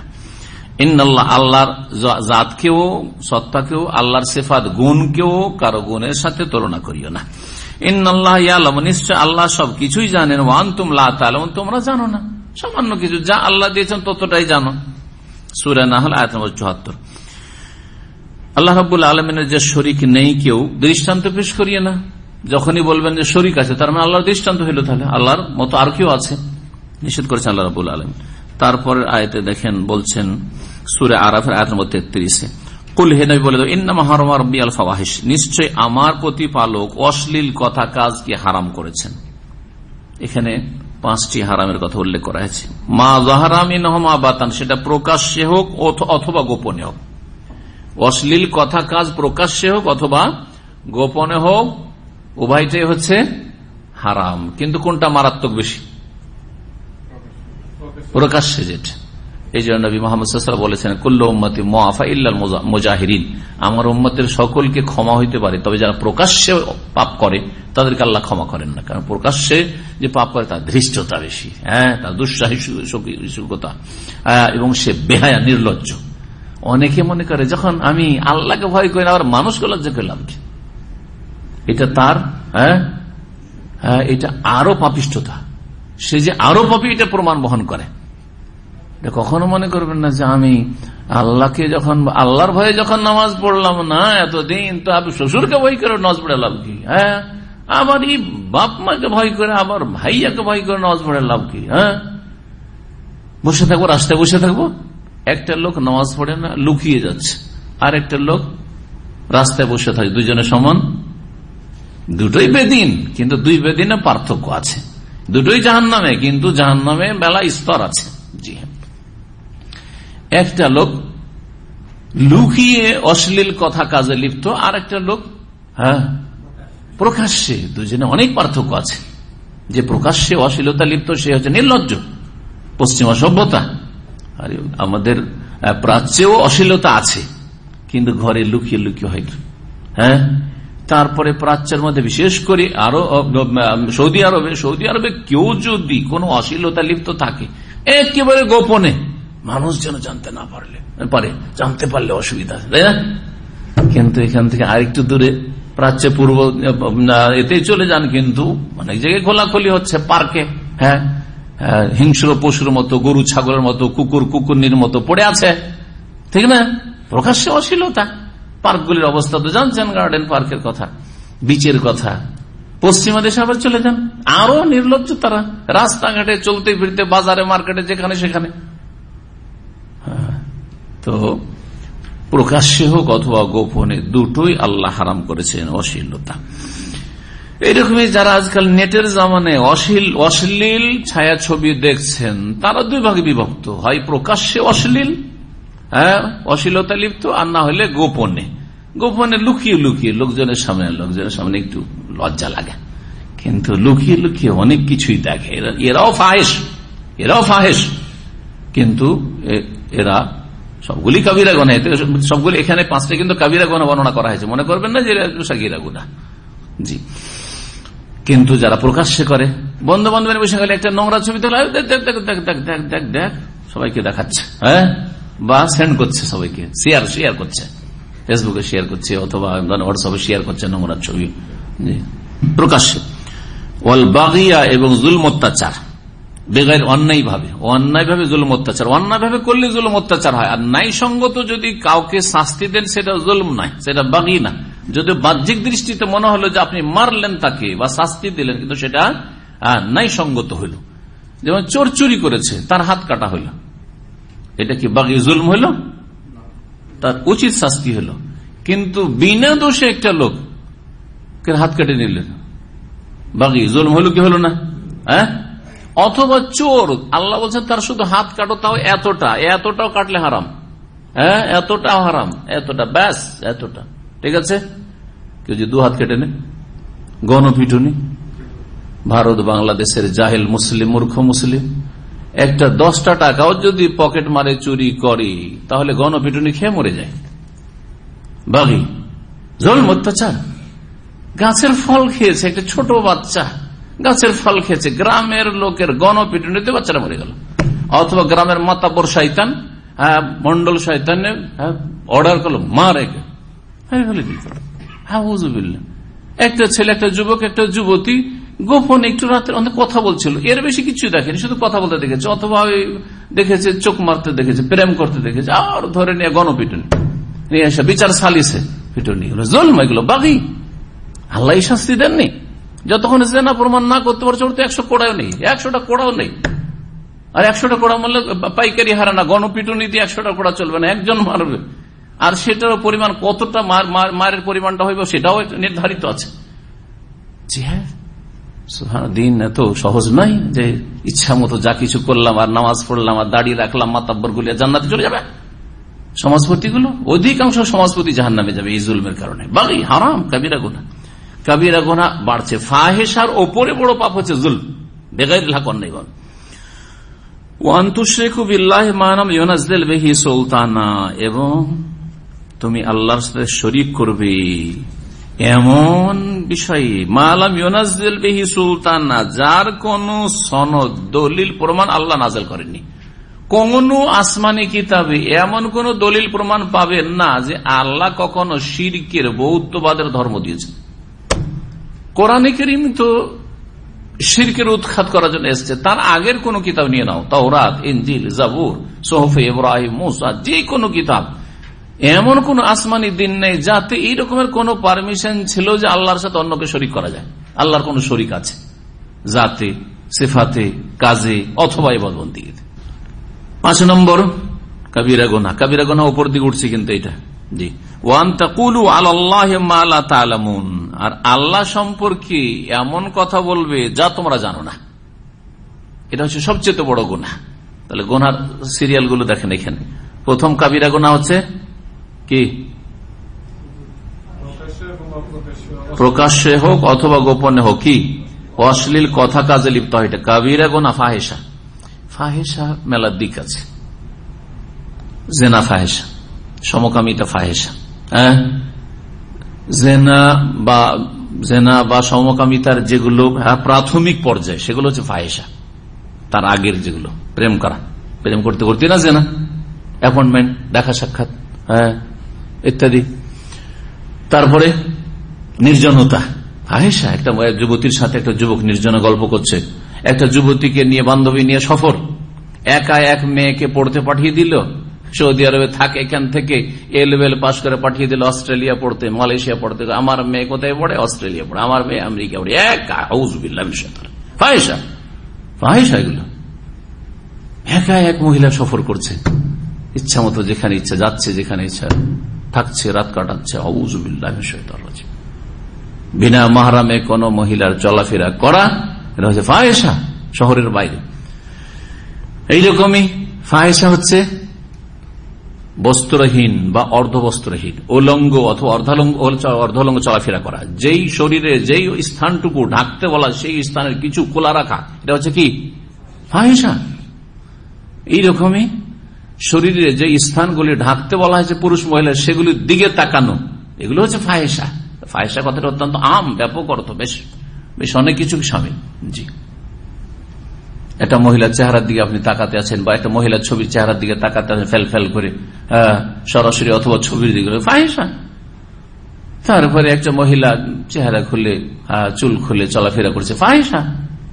ইন্নআল্লাহ আল্লাহর জাতকেও, সত্তাকেও, আল্লাহর সেফাত গুণকেও কারও গুণের সাথে তুলনা করিও না। ইন্নআল্লাহ ইয়ালাম নিশ্চয় আল্লাহ সব কিছুই জানেন ওয়ান তুমলা তালম তোমরা জানো না। সামান্য কিছু যা আল্লাহ দিয়েছেন ততটাই জানো। সুরে না হল আয়াত নম্বর চুয়াত্তর। আল্লাহ রাবুল আলমিনের যে শরিক নেই কেউ, দৃষ্টান্ত পেশ করিয়ে না। যখনই বলবেন যে শরিক আছে, তার মানে আল্লাহর দৃষ্টান্ত হইল তাহলে। আল্লাহর মতো আর কেউ আছে। নিষেধ করেছেন আল্লাহ রাবুল আলম তারপর আয়তে দেখেন, বলছেন সুরে আরাফের আয়াত নম্বর তেত্রিশে, কুল হেনবি বলে নিশ্চয় আমার প্রতিপালক অশ্লীল কথা কাজকে হারাম করেছেন। এখানে পাঁচটি হারামের কথা উল্লেখ করা হয়েছে। মা জাহারামিন মা বাতান সেটা প্রকাশ্যে হোক অথবা গোপনে হোক। অশ্লীল কথা কাজ প্রকাশ্যে হোক অথবা গোপনে হোক, উভয়টাই হচ্ছে হারাম। কিন্তু কোনটা মারাত্মক বেশি? প্রকাশ্যে যেটা। এই জন্য নবী মোহাম্মদ বলেছেন, কুল্ল উম্মতি মোয়াফা ইল্লাল মুজাহিরিন। আমার উম্মতের সকলকে ক্ষমা হইতে পারে, তবে যারা প্রকাশ্যে পাপ করে, তাদেরকে আল্লাহ ক্ষমা করেন না। কারণ প্রকাশ্যে যে পাপ করে, তার ধৃষ্টতা বেশি। হ্যাঁ তার দুঃসাহিসুকতা এবং সে বেহায়া, নির্লজ্জ। অনেকে মনে করে, যখন আমি আল্লাহকে ভয় করি আবার মানুষকে লজ্জা করলাম এটা তার হ্যাঁ হ্যাঁ এটা আরও পাপিষ্ঠতা। সে যে আরও পাপি, এটা প্রমাণ বহন করে। কখনো মনে করবেন না যে আমি আল্লাহকে যখন, আল্লাহর ভয়ে যখন নামাজ পড়লাম, না, এতদিন তো আপনি শ্বশুরকে ভয় করে নামাজ পড়ে লাভ কি? হ্যাঁ? আবার এই বাপ মাকে ভয় করে আবার ভাইয়াকে ভয় করে নামাজ পড়ে লাভ কি? হ্যাঁ? বসে থাকব, রাস্তায় বসে থাকব? একটা লোক নামাজ পড়ে না, লুকিয়ে যাচ্ছে। আর একটা লোক রাস্তায় বসে থাকে দুজনের সমান। দুটোই বেদিন, কিন্তু দুই বেদিনে পার্থক্য আছে। দুটোই জাহান নামে কিন্তু জাহান নামে বেলা স্তর আছে। জি হ্যাঁ। একটা লোক লুকিয়ে অশ্লীল কথা কাজে লিপ্ত আর একটা লোক হ্যাঁ প্রকাশ্যে, দুজনে অনেক পার্থক্য আছে। যে প্রকাশ্যে অশ্লীলতা লিপ্ত, সে হচ্ছে নির্লজ্জ, পশ্চিমা সভ্যতা আর আমাদের প্রাচ্যেও অশ্লীলতা আছে, কিন্তু ঘরে লুকিয়ে লুকিয়ে হয়তো হ্যাঁ? তারপরে প্রাচ্যের মধ্যে বিশেষ করে আরও সৌদি আরবে সৌদি আরবে কেউ যদি কোনো অশ্লীলতা লিপ্ত থাকে, একেবারে গোপনে মানুষ যেন জানতে না পারলে, পারে, জানতে পারলে অসুবিধা তাই না? কিন্তু এখান থেকে আরেকটু দূরে, প্রাচ্যে পূর্ব এতেই চলে যান কিন্তু অনেক জায়গায় খোলাখলি হচ্ছে পার্কে হ্যাঁ হিংস্র পশুর মতো, গরু ছাগলের মতো, কুকুর কুকুরনির মতো পড়ে আছে, ঠিক না? প্রকাশ্যে অশ্লীলতা। পার্কগুলির অবস্থা তো জানছেন গার্ডেন পার্কের কথা, বিচের কথা। পশ্চিমা দেশে আবার চলে যান। আরও নির্লজ্জ তারা, রাস্তাঘাটে চলতে ফিরতে, বাজারে, মার্কেটে, যেখানে সেখানে। তো প্রকাশ্যে হোক অথবা গোপনে দুটোই আল্লাহ হারাম করেছেন, অশ্লীলতা। এইরকমই যারা আজকাল নেটের জামানে অশ্লীল অশ্লীল ছায়া ছবি দেখছেন, তারা দুই ভাগে বিভক্ত। হয় প্রকাশ্যে অশ্লীল হ্যাঁ অশ্লীলতা লিপ্ত, আর না হলে গোপনে। গোপনে লুকিয়ে লুকিয়ে লোকজনের সামনে লোকজনের সামনে একটু লজ্জা লাগে। কিন্তু লুকিয়ে লুকিয়ে অনেক কিছুই দেখে। এরাও ফাহেস এরাও ফাহেস কিন্তু এরা সবগুলি কাবিরা গোনা সবগুলি, এখানে পাঁচটা কিন্তু কাবিরা গোনা বর্ণনা করা হয়েছে। মনে করবেন না যে সাকিরা গুনা জি। কিন্তু যারা প্রকাশ্যে করে বন্ধু বান্ধবের বসে গেলে একটা নোংরা ছবি তোলা, দেখ দেখ দেখ দেখ দেখ দেখ দেখ দেখ, সবাইকে দেখাচ্ছে হ্যাঁ? বা সেন্ড করছে সবাইকে শেয়ার শেয়ার করছে। ফেসবুকে শেয়ার করছে, অথবা হোয়াটসঅ্যাপে শেয়ার করছে নোংরা ছবি। প্রকাশ্যে। ওয়াল বাগিয়া এবং জুল অত্যাচার বেগাই অন্যায় ভাবে অন্যায় ভাবে জুলুম অত্যাচার, অন্যায় ভাবে করলে জুলুম অত্যাচার হয়। আর ন্যায় সঙ্গত যদি কাউকে শাস্তি দেন, সেটা জুলুম নাই সেটা বাগি না। যদি বাহ্যিক দৃষ্টিতে মনে হলো যে আপনি মারলেন তাকে বা শাস্তি দিলেন, কিন্তু সেটা ন্যায় সঙ্গত হইল। যেমন চোর চুরি করেছে, তার হাত কাটা হইল। এটা কি বাগি জুলম হইল? তার উচিত শাস্তি হইল। কিন্তু বিনা দোষে একটা লোক হাত কেটে নিলেন। বাগি জুলম হইল কি হলো না? হ্যাঁ? অথবা চোর, আল্লাহ বলছেন তার শুধু হাত কাটো, তাও এতটা, এতটাও কাটলে হারাম। হ্যাঁ এতটাও হারাম, এতটা, ব্যাস, এতটা। ঠিক আছে? কেউ যে দু হাত কেটে নে গণপিটুনি, ভারত, বাংলাদেশের জাহেল মুসলিম, মূর্খ মুসলিম, একটা দশটা টাকাও যদি পকেট মারে, চুরি করে, তাহলে গণপিটুনি খেয়ে মরে যায়। বাঘি জল অত্যাচার। গাছের ফল খেয়েছে, একটা ছোট বাচ্চা। গাছের ফল খেয়েছে। গ্রামের লোকের গণপিটুনিতে বাচ্চারা মরে গেল। অথবা গ্রামের মাতাবর শৈতান মন্ডল শৈতানে অর্ডার করল মা মারে একটা ছেলে, একটা যুবক, একটা যুবতী গোপন একটু রাতে অনেক কথা বলছিল। এর বেশি কিছু দেখেনি, শুধু কথা বলতে দেখেছে। অথবা দেখেছে, চোখ মারতে দেখেছে, প্রেম করতে দেখেছে, আর ধরে নিয়ে গণপিটুনি। নিয়ে এসে বিচার সালিসে পিটুনি জন্ম এগুলো বাকি। আল্লাহ শাস্তি দেননি। যতক্ষণ জেনা প্রমাণ না করতে পারছে, ওর তো একশো কোড়াও নেই। একশোটা কোড়াও নেই। আর একশোটা কোড়া মারলে পাইকারি হারা না গণপিটুনি একশোটা কোড়া চলবে না, একজন মারবে। আর সেটার পরিমাণ কতটা মারের পরিমাণটা হইব সেটাও নির্ধারিত আছে। হ্যাঁ। দিন এত সহজ নয় যে ইচ্ছা মতো যা কিছু করলাম, আর নামাজ পড়লাম, আর দাঁড়িয়ে রাখলাম, মাতাব্বর গুলিয়া জান্নাতে চলে যাবে। সমাজপতি গুলো অধিকাংশ সমাজপতি জাহান নামে যাবে এই জুলমের কারণে। বাকি হারাম, কাবিরা গুনা কাবিরা গোনা বাড়ছে। ফাহেসার ওপরে বড় পাপ হচ্ছে জুল বেগাই শরিক করবে। এমন বিষয়ে বেহি সুলতানা, যার কোন সনদ, দলিল, প্রমাণ আল্লাহ নাজেল করেননি। কোন আসমানি কিতাবে এমন কোন দলিল, প্রমাণ পাবেন না যে আল্লাহ কখনো শিরকের বৌদ্ধবাদের ধর্ম দিয়েছে কোরআনে করিম তো শিরকের উৎখাত করার জন্য এসছে। তার আগের কোন কিতাব নিয়ে নাও। তওরাত ইঞ্জিল জাবুর, সোহফে ইব্রাহিম, মুসা, যে কোনো কিতাব। এমন কোন আসমানি দিন নেই যাতে এই রকমের কোন পারমিশন ছিল যে আল্লাহর সাথে অন্যকে শরিক করা যায়। আল্লাহর কোন শরিক আছে। জাতে, সেফাতে, কাজে অথবা এবাদবন্দি পাঁচ নম্বর, কাবিরা গোনা। কাবিরা গোনা উপর দিকে উঠছে কিন্তু এটা। জি। ওয়ান তাকুলু আল্লাহ আর আল্লাহ সম্পর্কে এমন কথা বলবে যা তোমরা জানো না। এটা হচ্ছে সবচেয়ে বড় গোনা তাহলে গোনার সিরিয়ালগুলো দেখেন এখানে। প্রথম কাবিরা গোনা হচ্ছে কি? প্রকাশ্যে হোক অথবা গোপনে হোক। কি? অশ্লীল কথা কাজে লিপ্ত হয়। এটা কাবিরা গোনা ফাহেসা ফাহেসা মেলার দিক আছে। জেনা ফাহেসা সমকামিতা ফাহেসা হ্যাঁ? জেনা বা জেনা বা সমকামিতার যেগুলো হ্যাঁ, প্রাথমিক পর্যায়ে সেগুলো হচ্ছে ফাহেসা তার আগের যেগুলো প্রেম করা। প্রেম করতে করতে না জেনা? অ্যাপয়েন্টমেন্ট দেখা সাক্ষাৎ হ্যাঁ ইত্যাদি। তারপরে নির্জনতা। ফাহেসা একটা যুবতীর সাথে একটা যুবক নির্জনে গল্প করছে। একটা যুবতীকে নিয়ে বান্ধবী নিয়ে সফর। একা এক মেয়েকে পড়তে পাঠিয়ে দিল। সৌদি আরবে থাকে, এখান থেকে এ লেভেল পাশ করে পাঠিয়ে দিল, অস্ট্রেলিয়া পড়তে, মালয়েশিয়া পড়তে। আমার মেয়ে কোথায় পড়ে? অস্ট্রেলিয়া পড়ে। আমার মেয়ে আমেরিকা পড়ে। একা ফাহেসা এগুলো। একা এক মহিলা সফর করছে। ইচ্ছা মতো যেখানে ইচ্ছা যাচ্ছে, যেখানে ইচ্ছা থাকছে, রাত কাটাচ্ছে। হউজুবিল্লাহ বিনা মাহারামে কোন মহিলার চলাফেরা করা, এটা হচ্ছে ফাহেসা শহরের বাইরে। এইরকমই ফাহেসা হচ্ছে বস্ত্রহীন বা অর্ধবস্ত্রহীন ওলঙ্গ অথবা অর্ধলঙ্গ চলাফেরা করা। যেই শরীরে, যেই স্থানটুকু ঢাকতে বলা সেই স্থানের কিছু খোলা রাখা, এটা হচ্ছে কি? ফাহেসা এইরকমই শরীরে যে স্থানগুলি ঢাকতে বলা হয়েছে পুরুষ মহিলা, সেগুলির দিকে তাকানো, এগুলো হচ্ছে ফাহেসা ফাহেসা কথাটা অত্যন্ত আম, ব্যাপক অর্থ, বেশ বেশ অনেক কিছু সামিল জি। একটা মহিলার চেহারার দিকে আপনি তাকাতে আছেন বা একটা মহিলার ছবির চেহারার দিকে তাকাতে আছেন, ফেল ফেল করে। সরাসরি অথবা ছবির দিকে ফাহেসা তারপরে একটা মহিলা চেহারা খুলে চুল খুলে চলাফেরা করছে ফাহেসা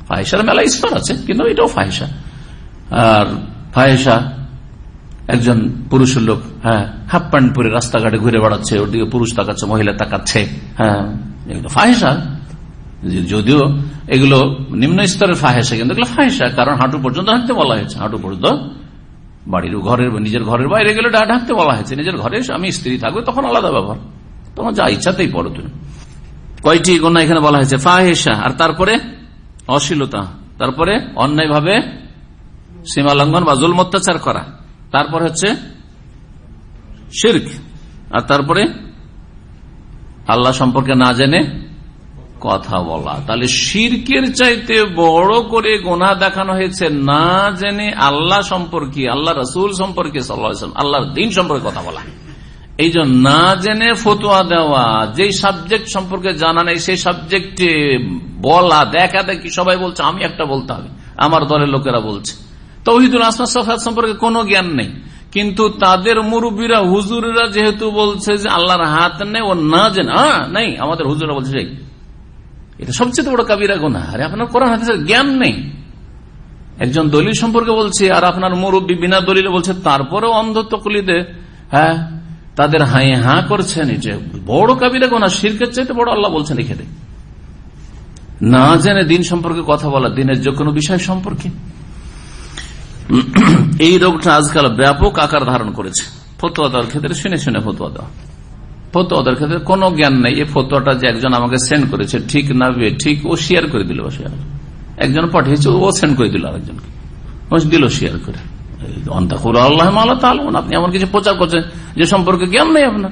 ফাহেসার মেলা স্তর আছে, কিন্তু এটাও ফাহেসা আর ফাহেসা একজন পুরুষের লোক হ্যাঁ হাফ প্যান্ট পরে রাস্তাঘাটে ঘুরে বেড়াচ্ছে ওর দিকে পুরুষ তাকাচ্ছে, মহিলা তাকাচ্ছে হ্যাঁ যদিও এগুলো নিম্ন স্তরের ফাহেসা কিন্তু এগুলো ফাহেসা কারণ হাঁটু পর্যন্ত হাঁটতে বলা হয়েছে, হাঁটু পর্যন্ত বাড়ির ঘরের, নিজের ঘরের বাইরে গেলে ঢাকতে বলা হয়েছে। নিজের ঘরে আমি স্ত্রী থাকবে, তখন আলাদা ব্যবহার। তোমার যা ইচ্ছাতেই পড়ো তুমি। কয়টি গোনা এখানে বলা হয়েছে? ফাহেসা আর তারপরে অশ্লীলতা, তারপরে অন্যায় ভাবে সীমা লঙ্ঘন বা জুল অত্যাচার করা। তারপর হচ্ছে শির্ক, আর তারপরে আল্লাহ সম্পর্কে না জেনে কথা বলা। তাহলে শির্কের চাইতে বড় করে গোনা দেখানো হয়েছে না জেনে আল্লাহ সম্পর্কে, আল্লাহ রসুল সম্পর্কে আল্লাহর দিন সম্পর্কে কথা বলা। এই না জেনে ফতুয়া দেওয়া যে সাবজেক্ট সম্পর্কে জানা নেই, সেই সাবজেক্টে বলা, দেখা দেখি সবাই বলছে, আমি একটা বলতে হবে। আমার দলের লোকেরা বলছে। তৌহিদুল আসমা সফাত সম্পর্কে কোনো জ্ঞান নেই। কিন্তু তাদের মুরব্বীরা, হুজুরেরা যেহেতু বলছে যে আল্লাহর হাত নেই, ও না জেনে হ্যাঁ নেই। আমাদের হুজুরা বলছে এটা সবচেয়ে বড় কাবিরা গোনা আরে আপনার কোরআন হাদিসের জ্ঞান নেই। একজন দলিল সম্পর্কে বলছে, আর আপনার মুরব্বী বিনা দলিল বলছে, তারপরেও অন্ধ তকলিদে হ্যাঁ তাদের হাই হা করছেন যে বড় কাবিরা গোনা শিরকের চাইতে বড় আল্লাহ বলছেন এখানে না জেনে দিন সম্পর্কে কথা বলা, দিনের যে কোনো বিষয় সম্পর্কে। এই রোগটা আজকাল ব্যাপক আকার ধারণ করেছে। ফতোয়া দেওয়ার ক্ষেত্রে শুনে শুনে ফতোয়া দেওয়া। ফতো ওদের ক্ষেত্রে কোনো জ্ঞান নেই। এই ফতোটা যে একজন আমাকে সেন্ড করেছে, ঠিক না বে, ঠিক, ও শেয়ার করে দিল একজন পাঠিয়েছে, ও সেন্ড করে দিল আরেকজনকে। দিল শেয়ার করে। সম্পর্কে জ্ঞান নেই আপনার।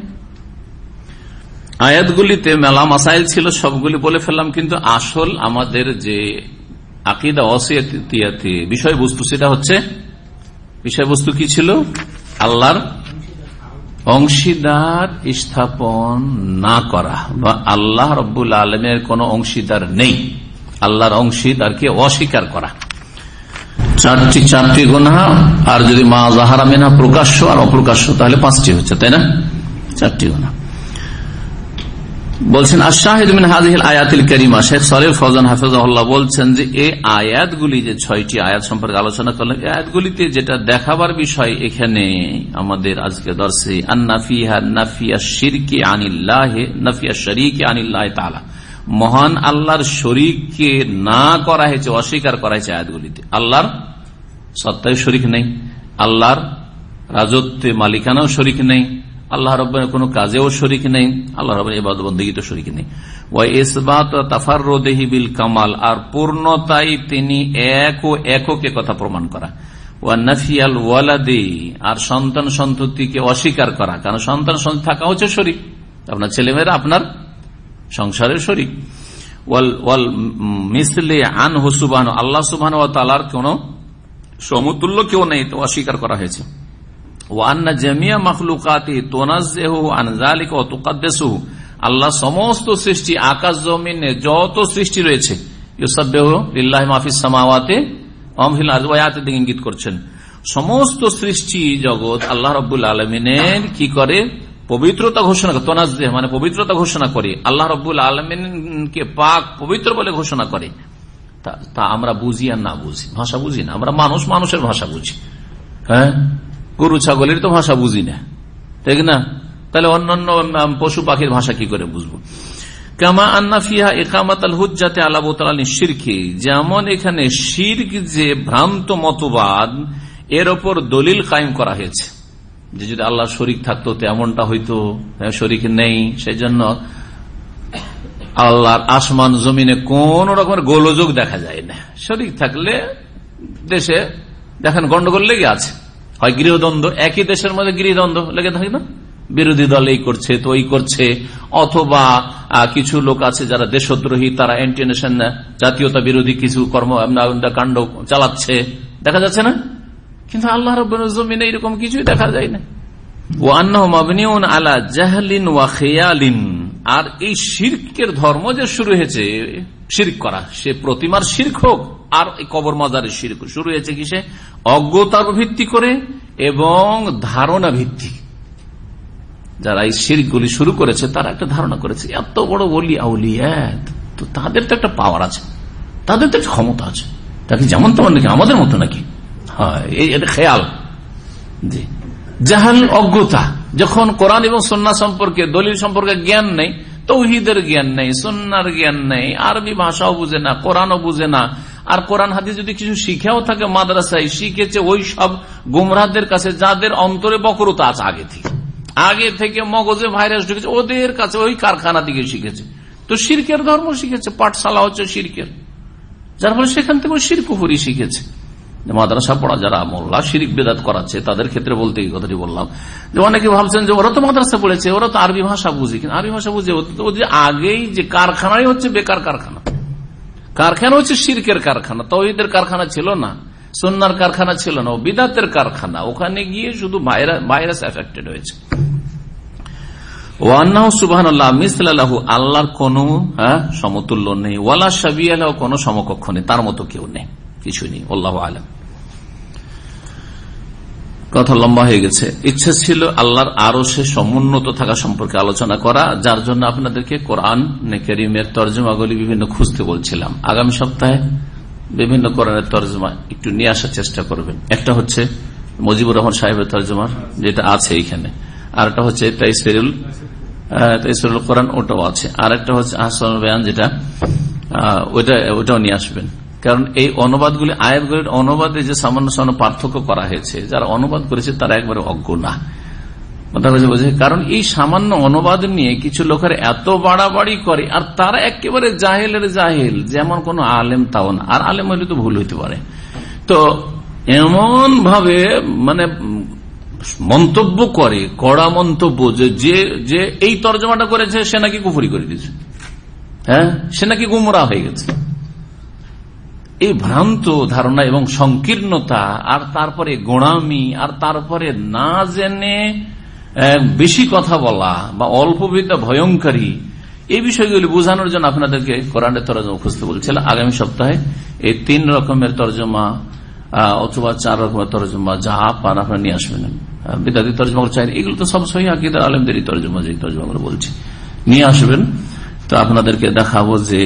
আয়াতগুলিতে মেলা মাসাইল ছিল, সবগুলি বলে ফেললাম, কিন্তু আসল আমাদের যে আকিদা বিষয়বস্তু, সেটা হচ্ছে, বিষয়বস্তু কি ছিল? আল্লাহর অংশীদার স্থাপন না করা বা আল্লাহ রব্বুল আলমের কোন অংশীদার নেই। আল্লাহর অংশীদারকে অস্বীকার করা। চারটি চারটি গোনা আর যদি মা জাহারা মেনা প্রকাশ্য আর অপ্রকাশ্য, তাহলে পাঁচটি হচ্ছে, তাই না? চারটি গোনা বলছেন আশাহিদিন হাজিল আয়াতিল করিমা। শেখ সরিফ ফজান হাফিজাল্লাহ বলছেন যে, এই আয়াতগুলি যে ছয়টি আয়াত সম্পর্কে আলোচনা করলেন আয়াতগুলিতে যেটা দেখাবার বিষয় এখানে আমাদের আজকে দর্শে আন্নাফিহা নাফিয়া শিরকে আনিল্লাহ নাফিয়া শরিকে আনিল্লাহ তালা মহান আল্লাহর শরিককে না করা হয়েছে, অস্বীকার করা হয়েছে আয়াতগুলিতে। আল্লাহর সত্তায় শরিক নেই, আল্লাহর রাজত্বে মালিকানাও শরিক নেই আল্লাহ রবের কোন কাজেও শরিক নেই, আল্লাহ রবের এবাদ বন্দী তো শরিক নেই। ওয়াই ইসবাত তাফার রোদেহি বিল কামাল, আর পূর্ণতাই তিনি এক ও এককে কথা প্রমাণ করা। ওয়া নাফিয়াল ওয়ালাদি, আর সন্তান সন্ততিকে অস্বীকার করা। কারণ সন্তান সন্ততি থাকা হচ্ছে শরিক। আপনার ছেলেমেয়েরা আপনার সংসারের শরিক। ওয়াল ওয়াল মিসলে আন হুসুবান আল্লাহ সুবাহ কোন সমতুল্য কেউ নেই, তো অস্বীকার করা হয়েছে। আল্লাহ সমস্ত সৃষ্টি, আকাশ, জমিনে যত সৃষ্টি রয়েছে ইঙ্গিত করছেন। সমস্ত সৃষ্টি জগৎ আল্লাহ রবুল আলমিনের কি করে? পবিত্রতা ঘোষণা করে তোনাজ মানে পবিত্রতা ঘোষণা করে। আল্লাহ রবুল আলমিনকে পাক পবিত্র বলে ঘোষণা করে। তা আমরা বুঝি আর না বুঝি। ভাষা বুঝি না। আমরা মানুষ, মানুষের ভাষা বুঝি। হ্যাঁ? গরু, ছাগলের তো ভাষা বুঝি না। ঠিক না? তাহলে অন্যান্য পশু পাখির ভাষা কি করে বুঝব? কামা আন্না ফিহা একামাত আল হুজাতে আলাবতালী শিরকে। যেমন এখানে শির্ক যে ভ্রান্ত মতবাদ, এর ওপর দলিল কায়েম করা হয়েছে। যে যদি আল্লাহ শরিক থাকতো, তেমনটা হইতো শরিক নেই সেই জন্য আল্লাহর আসমান, জমিনে কোন রকমের গোলযোগ দেখা যায় না। শরিক থাকলে দেশে, দেখেন গন্ডগোল লেগে আছে। হয় গৃহদ্বন্দ্ব, একই দেশের মধ্যে গৃহদ্বন্দ্ব, লেগে থাকে না? বিরোধী দল এই করছে, তো ওই করছে, অথবা কিছু লোক আছে যারা দেশদ্রোহী, তারা অ্যান্টিনেশন জাতীয়তা বিরোধী কিছু কর্ম কাণ্ড চালাচ্ছে। দেখা যাচ্ছে না? কিন্তু আল্লাহ রবিন এইরকম কিছুই দেখা যায় না। আলা জাহলিন ওয়া খেয়ালিন। আর এই শির্কের ধর্ম যে শুরু হয়েছে, শির্ক করা, সে প্রতিমার শির্ক হোক, আর কবর মাজারের শির্ক শুরু হয়েছে কি সে অজ্ঞতার ভিত্তি করে এবং ধারণা ভিত্তি। যারা এই শিরগুলি শুরু করেছে, তারা একটা ধারণা করেছে, এত বড় বলি আউলিয়া, তো তাদের তো একটা পাওয়ার আছে, তাদের তো একটা ক্ষমতা আছে। তাকে যেমন তেমন নাকি আমাদের মতো নাকি? হ্যাঁ এটা খেয়াল। জি। জাহাল অজ্ঞতা। যখন কোরআন এবং সন্না সম্পর্কে, দলিল সম্পর্কে জ্ঞান নেই, তৌহিদের জ্ঞান নেই সন্ন্যার জ্ঞান নেই, আরবি ভাষাও বুঝে না, কোরআনও বুঝে না। আর কোরআন হাতে যদি কিছু শিখেও থাকে মাদ্রাসায়, শিখেছে ওই সব গুমরাহদের কাছে যাদের অন্তরে বকরতা আছে আগে থেকে। আগে থেকে মগজে ভাইরাস ঢুকেছে, ওদের কাছে ওই কারখানা দিকে শিখেছে। তো শিরকের ধর্ম শিখেছে, পাঠশালা হচ্ছে শিরকের। যার ফলে সেখান থেকে শিরকুপুরি শিখেছে। মাদ্রাসা পড়া যারা মোল্লা শিরিক বেদাত করাচ্ছে তাদের ক্ষেত্রে বলতে এই কথাটি বললাম। যে অনেকে ভাবছেন যে ওরা তো মাদ্রাসা পড়েছে ওরা তো আরবি ভাষা বুঝে কিন্তু আরবি ভাষা বুঝে যে আগেই যে কারখানাই হচ্ছে বেকার কারখানা। কারখানা হচ্ছে শিরকের কারখানা তহিদের কারখানা ছিল না সন্ন্যার কারখানা ছিল না বিদাতের কারখানা। ওখানে গিয়ে শুধু ভাইরাস এফেক্টেড হয়েছে। আল্লাহর কোন হ্যাঁ, সমতুল্য নেই। ওয়ালা সাবি আল্লাহ কোন সমকক্ষ নেই। তার মতো কেউ নেই। কিছু নেই, আল্লাহ আলম। কথা লম্বা হয়ে গেছে। ইচ্ছা ছিল আল্লাহর আরও সে সমুন্নত থাকা সম্পর্কে আলোচনা করা, যার জন্য আপনাদেরকে কোরআন নেকেরিমের তর্জমাগুলি বিভিন্ন খুঁজতে বলছিলাম। আগামী সপ্তাহে বিভিন্ন কোরআনের তর্জমা একটু নিয়ে আসার চেষ্টা করবেন। একটা হচ্ছে মজিবুর রহমান সাহেবের তর্জমার যেটা আছে এইখানে। আর একটা হচ্ছে তাইসেরুল তাইসেরুল কোরআন, ওটাও আছে। আর একটা হচ্ছে আহসান বেয়ান, যেটা ওইটা ওটাও নিয়ে আসবেন। কারণ এই অনুবাদগুলি, আয়াতগুলির অনুবাদে যে সামান্য সামান্য পার্থক্য করা হয়েছে, যারা অনুবাদ করেছে তারা একবারে অজ্ঞ না। কারণ এই সামান্য অনুবাদ নিয়ে কিছু লোকের এত বাড়াবাড়ি করে, আর তারা একেবারে জাহেলের জাহেল, যেমন কোন আলেম তাও না। আর আলেম হইলে তো ভুল হইতে পারে। তো এমন ভাবে মানে মন্তব্য করে, কড়া মন্তব্য যে যে এই তর্জমাটা করেছে, সে নাকি কুফুরি করে দিয়েছে। হ্যাঁ? সে নাকি গুমরা হয়ে গেছে। এই ভ্রান্ত ধারণা এবং সংকীর্ণতা, আর তারপরে গোড়ামি, আর তারপরে না জেনে বেশি কথা বলা, বা অল্প বিদ্যা ভয়ঙ্করী, এই বিষয়গুলি বোঝানোর জন্য আপনাদেরকে কোরআনের তরজমা খুঁজতে বলছিলাম আগামী সপ্তাহে এই তিন রকমের তরজমা অথবা চার রকমের তরজমা, যা পান আপনারা নিয়ে আসবেন। বিদ্যাদি তর্জমা চাই এগুলো তো সব সহি আকিদার আলমদেরই তর্জমা যে তর্জমাগুলো বলছি। নিয়ে আসবেন। তো আপনাদেরকে দেখাবো যে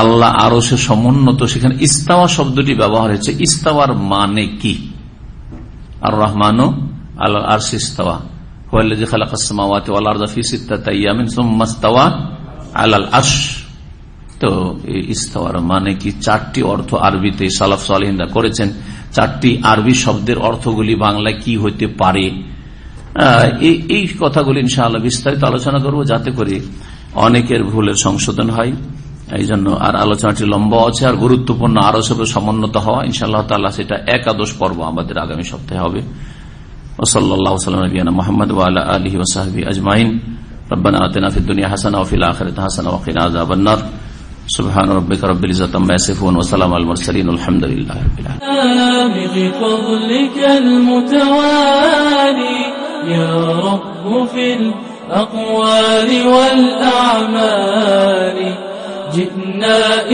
আল্লাহ আরও সে সমুন্নত। সেখানে ইস্তাওয়া শব্দটি ব্যবহার হয়েছে। ইস্তাওয়ার মানে কি? আর রহমানো আল্লাহ ইস্তাওয়া। তো মানে কি? চারটি অর্থ আরবিতে সালাফ সালহিন্দা করেছেন। চারটি আরবি শব্দের অর্থগুলি বাংলায় কি হইতে পারে? এই কথাগুলি ইনশাআল্লাহ বিস্তারিত আলোচনা করব যাতে করে অনেকের ভুলের সংশোধন হয়। এই জন্য আর আলোচনাটি লম্বা আছে আর গুরুত্বপূর্ণ আরো সব সমুন্নত হওয়া ইনশাআল্লাহ তাল্লাহ সেটা একাদশ পর্ব আমাদের আগামী সপ্তাহে হবে ওসল্লা সাল্লাম নবীনা মোহাম্মদ ওয়ালা আলহি ওসাহাবি আজমাইন ربنا آتنا في الدنيا حسنة وفي الآخرة حسنة وقنا عذاب النار سبحان ربك رب العزة عما يصفون وسلام على المرسلين والحمد لله رب العالمين بفضلك المتوالي يا رب في الأقوال والأعمال جتنا